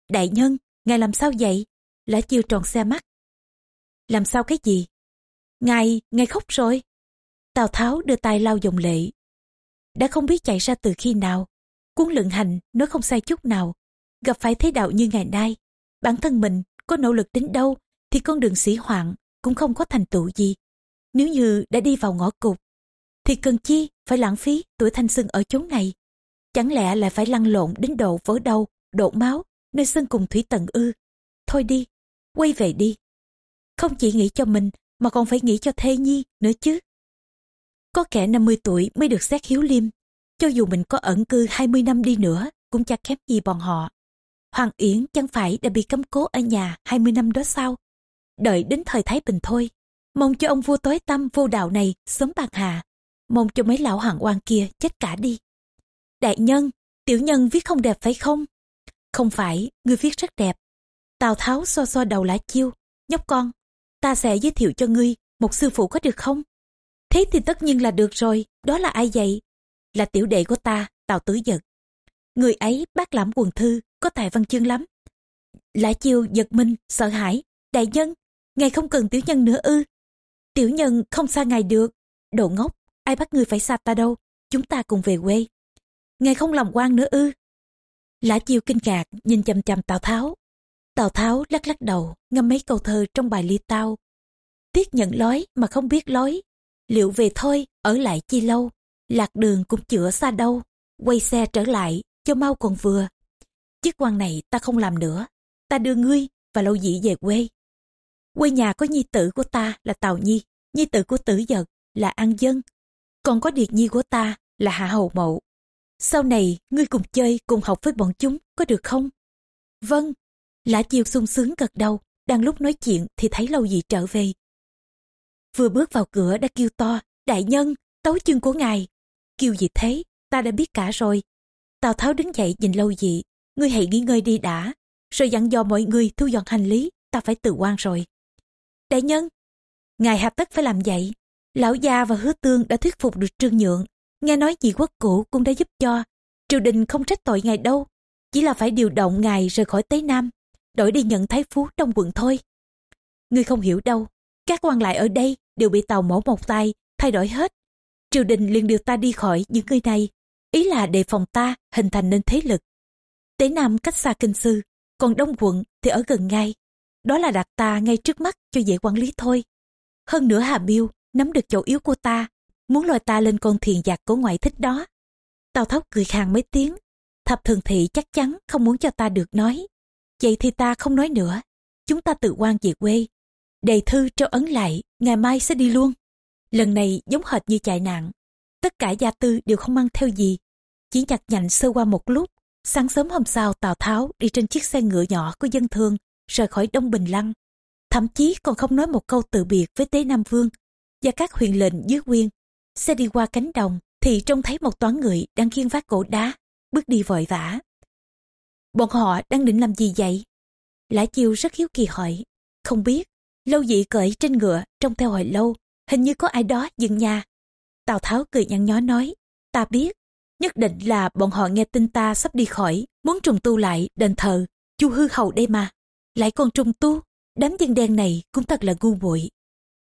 Đại nhân, ngài làm sao vậy? Lã chiêu tròn xe mắt. Làm sao cái gì? Ngài, ngài khóc rồi. Tào Tháo đưa tay lau dòng lệ. Đã không biết chạy ra từ khi nào. Cuốn lượng hành nói không sai chút nào. Gặp phải thế đạo như ngày nay. Bản thân mình có nỗ lực đến đâu thì con đường sĩ hoạn cũng không có thành tựu gì. Nếu như đã đi vào ngõ cụt thì cần chi phải lãng phí tuổi thanh xuân ở chốn này. Chẳng lẽ lại phải lăn lộn đến độ vỡ đầu, đổ máu, nơi sân cùng thủy tận ư. Thôi đi, quay về đi. Không chỉ nghĩ cho mình mà còn phải nghĩ cho thê nhi nữa chứ. Có kẻ 50 tuổi mới được xét hiếu liêm. Cho dù mình có ẩn cư 20 năm đi nữa cũng chắc kém gì bọn họ. Hoàng Yến chẳng phải đã bị cấm cố ở nhà 20 năm đó sao? Đợi đến thời Thái Bình thôi. Mong cho ông vua tối tâm vô đạo này sớm bạc hà. Mong cho mấy lão hoàng oan kia chết cả đi. Đại nhân, tiểu nhân viết không đẹp phải không? Không phải, ngươi viết rất đẹp. Tào Tháo so so đầu lá chiêu. Nhóc con, ta sẽ giới thiệu cho ngươi một sư phụ có được không? Thế thì tất nhiên là được rồi, đó là ai vậy? Là tiểu đệ của ta, Tào Tứ Giật. Người ấy bác lãm quần thư, có tài văn chương lắm. Lã chiêu giật mình, sợ hãi. Đại nhân, ngài không cần tiểu nhân nữa ư. Tiểu nhân không xa ngài được. Đồ ngốc, ai bắt người phải xa ta đâu, chúng ta cùng về quê. Ngài không lòng quan nữa ư. Lã chiêu kinh ngạc, nhìn chăm chăm Tào Tháo. Tào Tháo lắc lắc đầu, ngâm mấy câu thơ trong bài ly tao. Tiếc nhận lối mà không biết lối. Liệu về thôi, ở lại chi lâu. Lạc đường cũng chữa xa đâu. Quay xe trở lại, cho mau còn vừa. Chức quan này ta không làm nữa. Ta đưa ngươi và lâu dĩ về quê. Quê nhà có nhi tử của ta là Tào Nhi, nhi tử của tử giật là An Dân. Còn có điệt nhi của ta là Hạ Hầu Mậu. Sau này, ngươi cùng chơi, cùng học với bọn chúng, có được không? Vâng, Lã chiêu sung sướng gật đầu, đang lúc nói chuyện thì thấy lâu dị trở về. Vừa bước vào cửa đã kêu to, đại nhân, tấu chân của ngài. Kêu gì thế, ta đã biết cả rồi. Tào Tháo đứng dậy nhìn lâu dị, ngươi hãy nghỉ ngơi đi đã, rồi dặn dò mọi người thu dọn hành lý, ta phải tự quan rồi. Đại nhân, ngài hà tất phải làm vậy. Lão gia và hứa tương đã thuyết phục được trương nhượng, nghe nói dị quốc cũ cũng đã giúp cho. Triều đình không trách tội ngài đâu, chỉ là phải điều động ngài rời khỏi Tế Nam đổi đi nhận thái phú trong quận thôi. Ngươi không hiểu đâu, các quan lại ở đây đều bị tàu mổ một tay, thay đổi hết. Triều đình liền điều ta đi khỏi những người này, ý là đề phòng ta hình thành nên thế lực. Tế Nam cách xa kinh sư, còn Đông quận thì ở gần ngay. Đó là đặt ta ngay trước mắt cho dễ quản lý thôi. Hơn nữa Hà Biêu nắm được chỗ yếu của ta, muốn lôi ta lên con thiền giặc của ngoại thích đó. Tào Tháo cười khàn mấy tiếng, thập thường thị chắc chắn không muốn cho ta được nói. Vậy thì ta không nói nữa. Chúng ta tự quan về quê. Đề thư cho ấn lại, ngày mai sẽ đi luôn. Lần này giống hệt như chạy nạn. Tất cả gia tư đều không mang theo gì. Chỉ nhặt nhạnh sơ qua một lúc. Sáng sớm hôm sau Tào Tháo đi trên chiếc xe ngựa nhỏ của dân thường rời khỏi Đông Bình Lăng. Thậm chí còn không nói một câu từ biệt với Tế Nam Vương và các huyền lệnh dưới quyên. Xe đi qua cánh đồng thì trông thấy một toán người đang khiêng vác cổ đá, bước đi vội vã. Bọn họ đang định làm gì vậy? Lã chiêu rất hiếu kỳ hỏi. Không biết. Lâu dị cởi trên ngựa trong theo hồi lâu. Hình như có ai đó dừng nhà. Tào Tháo cười nhăn nhó nói. Ta biết. Nhất định là bọn họ nghe tin ta sắp đi khỏi. Muốn trùng tu lại đền thờ. Chu hư hầu đây mà. Lại còn trùng tu. Đám dân đen này cũng thật là ngu muội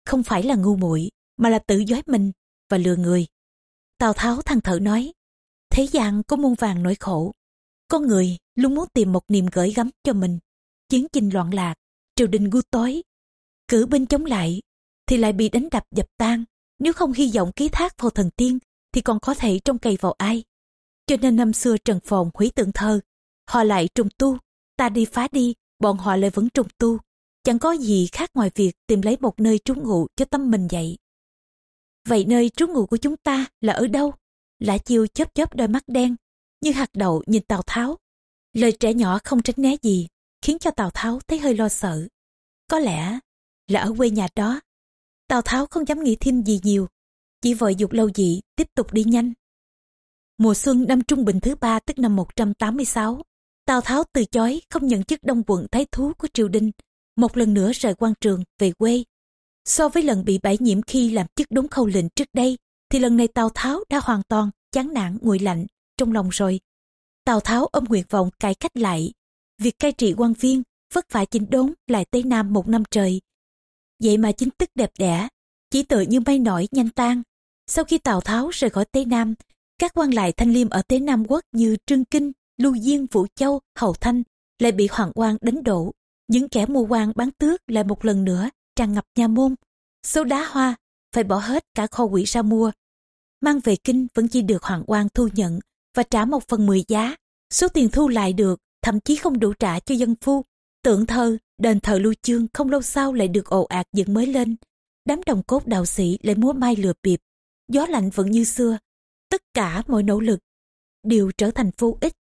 Không phải là ngu muội mà là tự dối mình và lừa người. Tào Tháo thăng thở nói. Thế gian có muôn vàng nỗi khổ con người luôn muốn tìm một niềm gửi gắm cho mình. Chiến tranh loạn lạc, triều đình gu tối. Cử binh chống lại, thì lại bị đánh đập dập tan. Nếu không hy vọng ký thác vào thần tiên, thì còn có thể trông cày vào ai. Cho nên năm xưa Trần phòng hủy tượng thơ, họ lại trùng tu, ta đi phá đi, bọn họ lại vẫn trùng tu. Chẳng có gì khác ngoài việc tìm lấy một nơi trú ngụ cho tâm mình vậy. Vậy nơi trú ngụ của chúng ta là ở đâu? Lã chiêu chớp chớp đôi mắt đen, như hạt đậu nhìn Tào Tháo. Lời trẻ nhỏ không tránh né gì, khiến cho Tào Tháo thấy hơi lo sợ. Có lẽ là ở quê nhà đó. Tào Tháo không dám nghĩ thêm gì nhiều, chỉ vội dục lâu dị tiếp tục đi nhanh. Mùa xuân năm Trung Bình thứ ba tức năm 186, Tào Tháo từ chối không nhận chức đông quận thái thú của triều đình, một lần nữa rời quan trường về quê. So với lần bị bãi nhiễm khi làm chức đống khâu lệnh trước đây, thì lần này Tào Tháo đã hoàn toàn chán nản nguội lạnh trong lòng rồi. Tào Tháo ôm nguyện vọng cải cách lại, việc cai trị quan viên vất vả chỉnh đốn lại Tây Nam một năm trời. Vậy mà chính tức đẹp đẽ, chỉ tự như mây nổi nhanh tan. Sau khi Tào Tháo rời khỏi Tây Nam, các quan lại thanh liêm ở Tây Nam Quốc như Trương Kinh, Lưu Diên, Vũ Châu, Hầu Thanh lại bị hoàng quan đánh đổ. Những kẻ mua quan bán tước lại một lần nữa tràn ngập nhà môn. Số đá hoa phải bỏ hết cả kho quỹ ra mua. Mang về kinh vẫn chỉ được hoàng quan thu nhận và trả một phần mười giá. Số tiền thu lại được thậm chí không đủ trả cho dân phu. Tượng thờ, đền thờ lưu chương không lâu sau lại được ồ ạt dựng mới lên. Đám đồng cốt đạo sĩ lại múa mai lừa bịp. Gió lạnh vẫn như xưa. Tất cả mọi nỗ lực đều trở thành vô ích.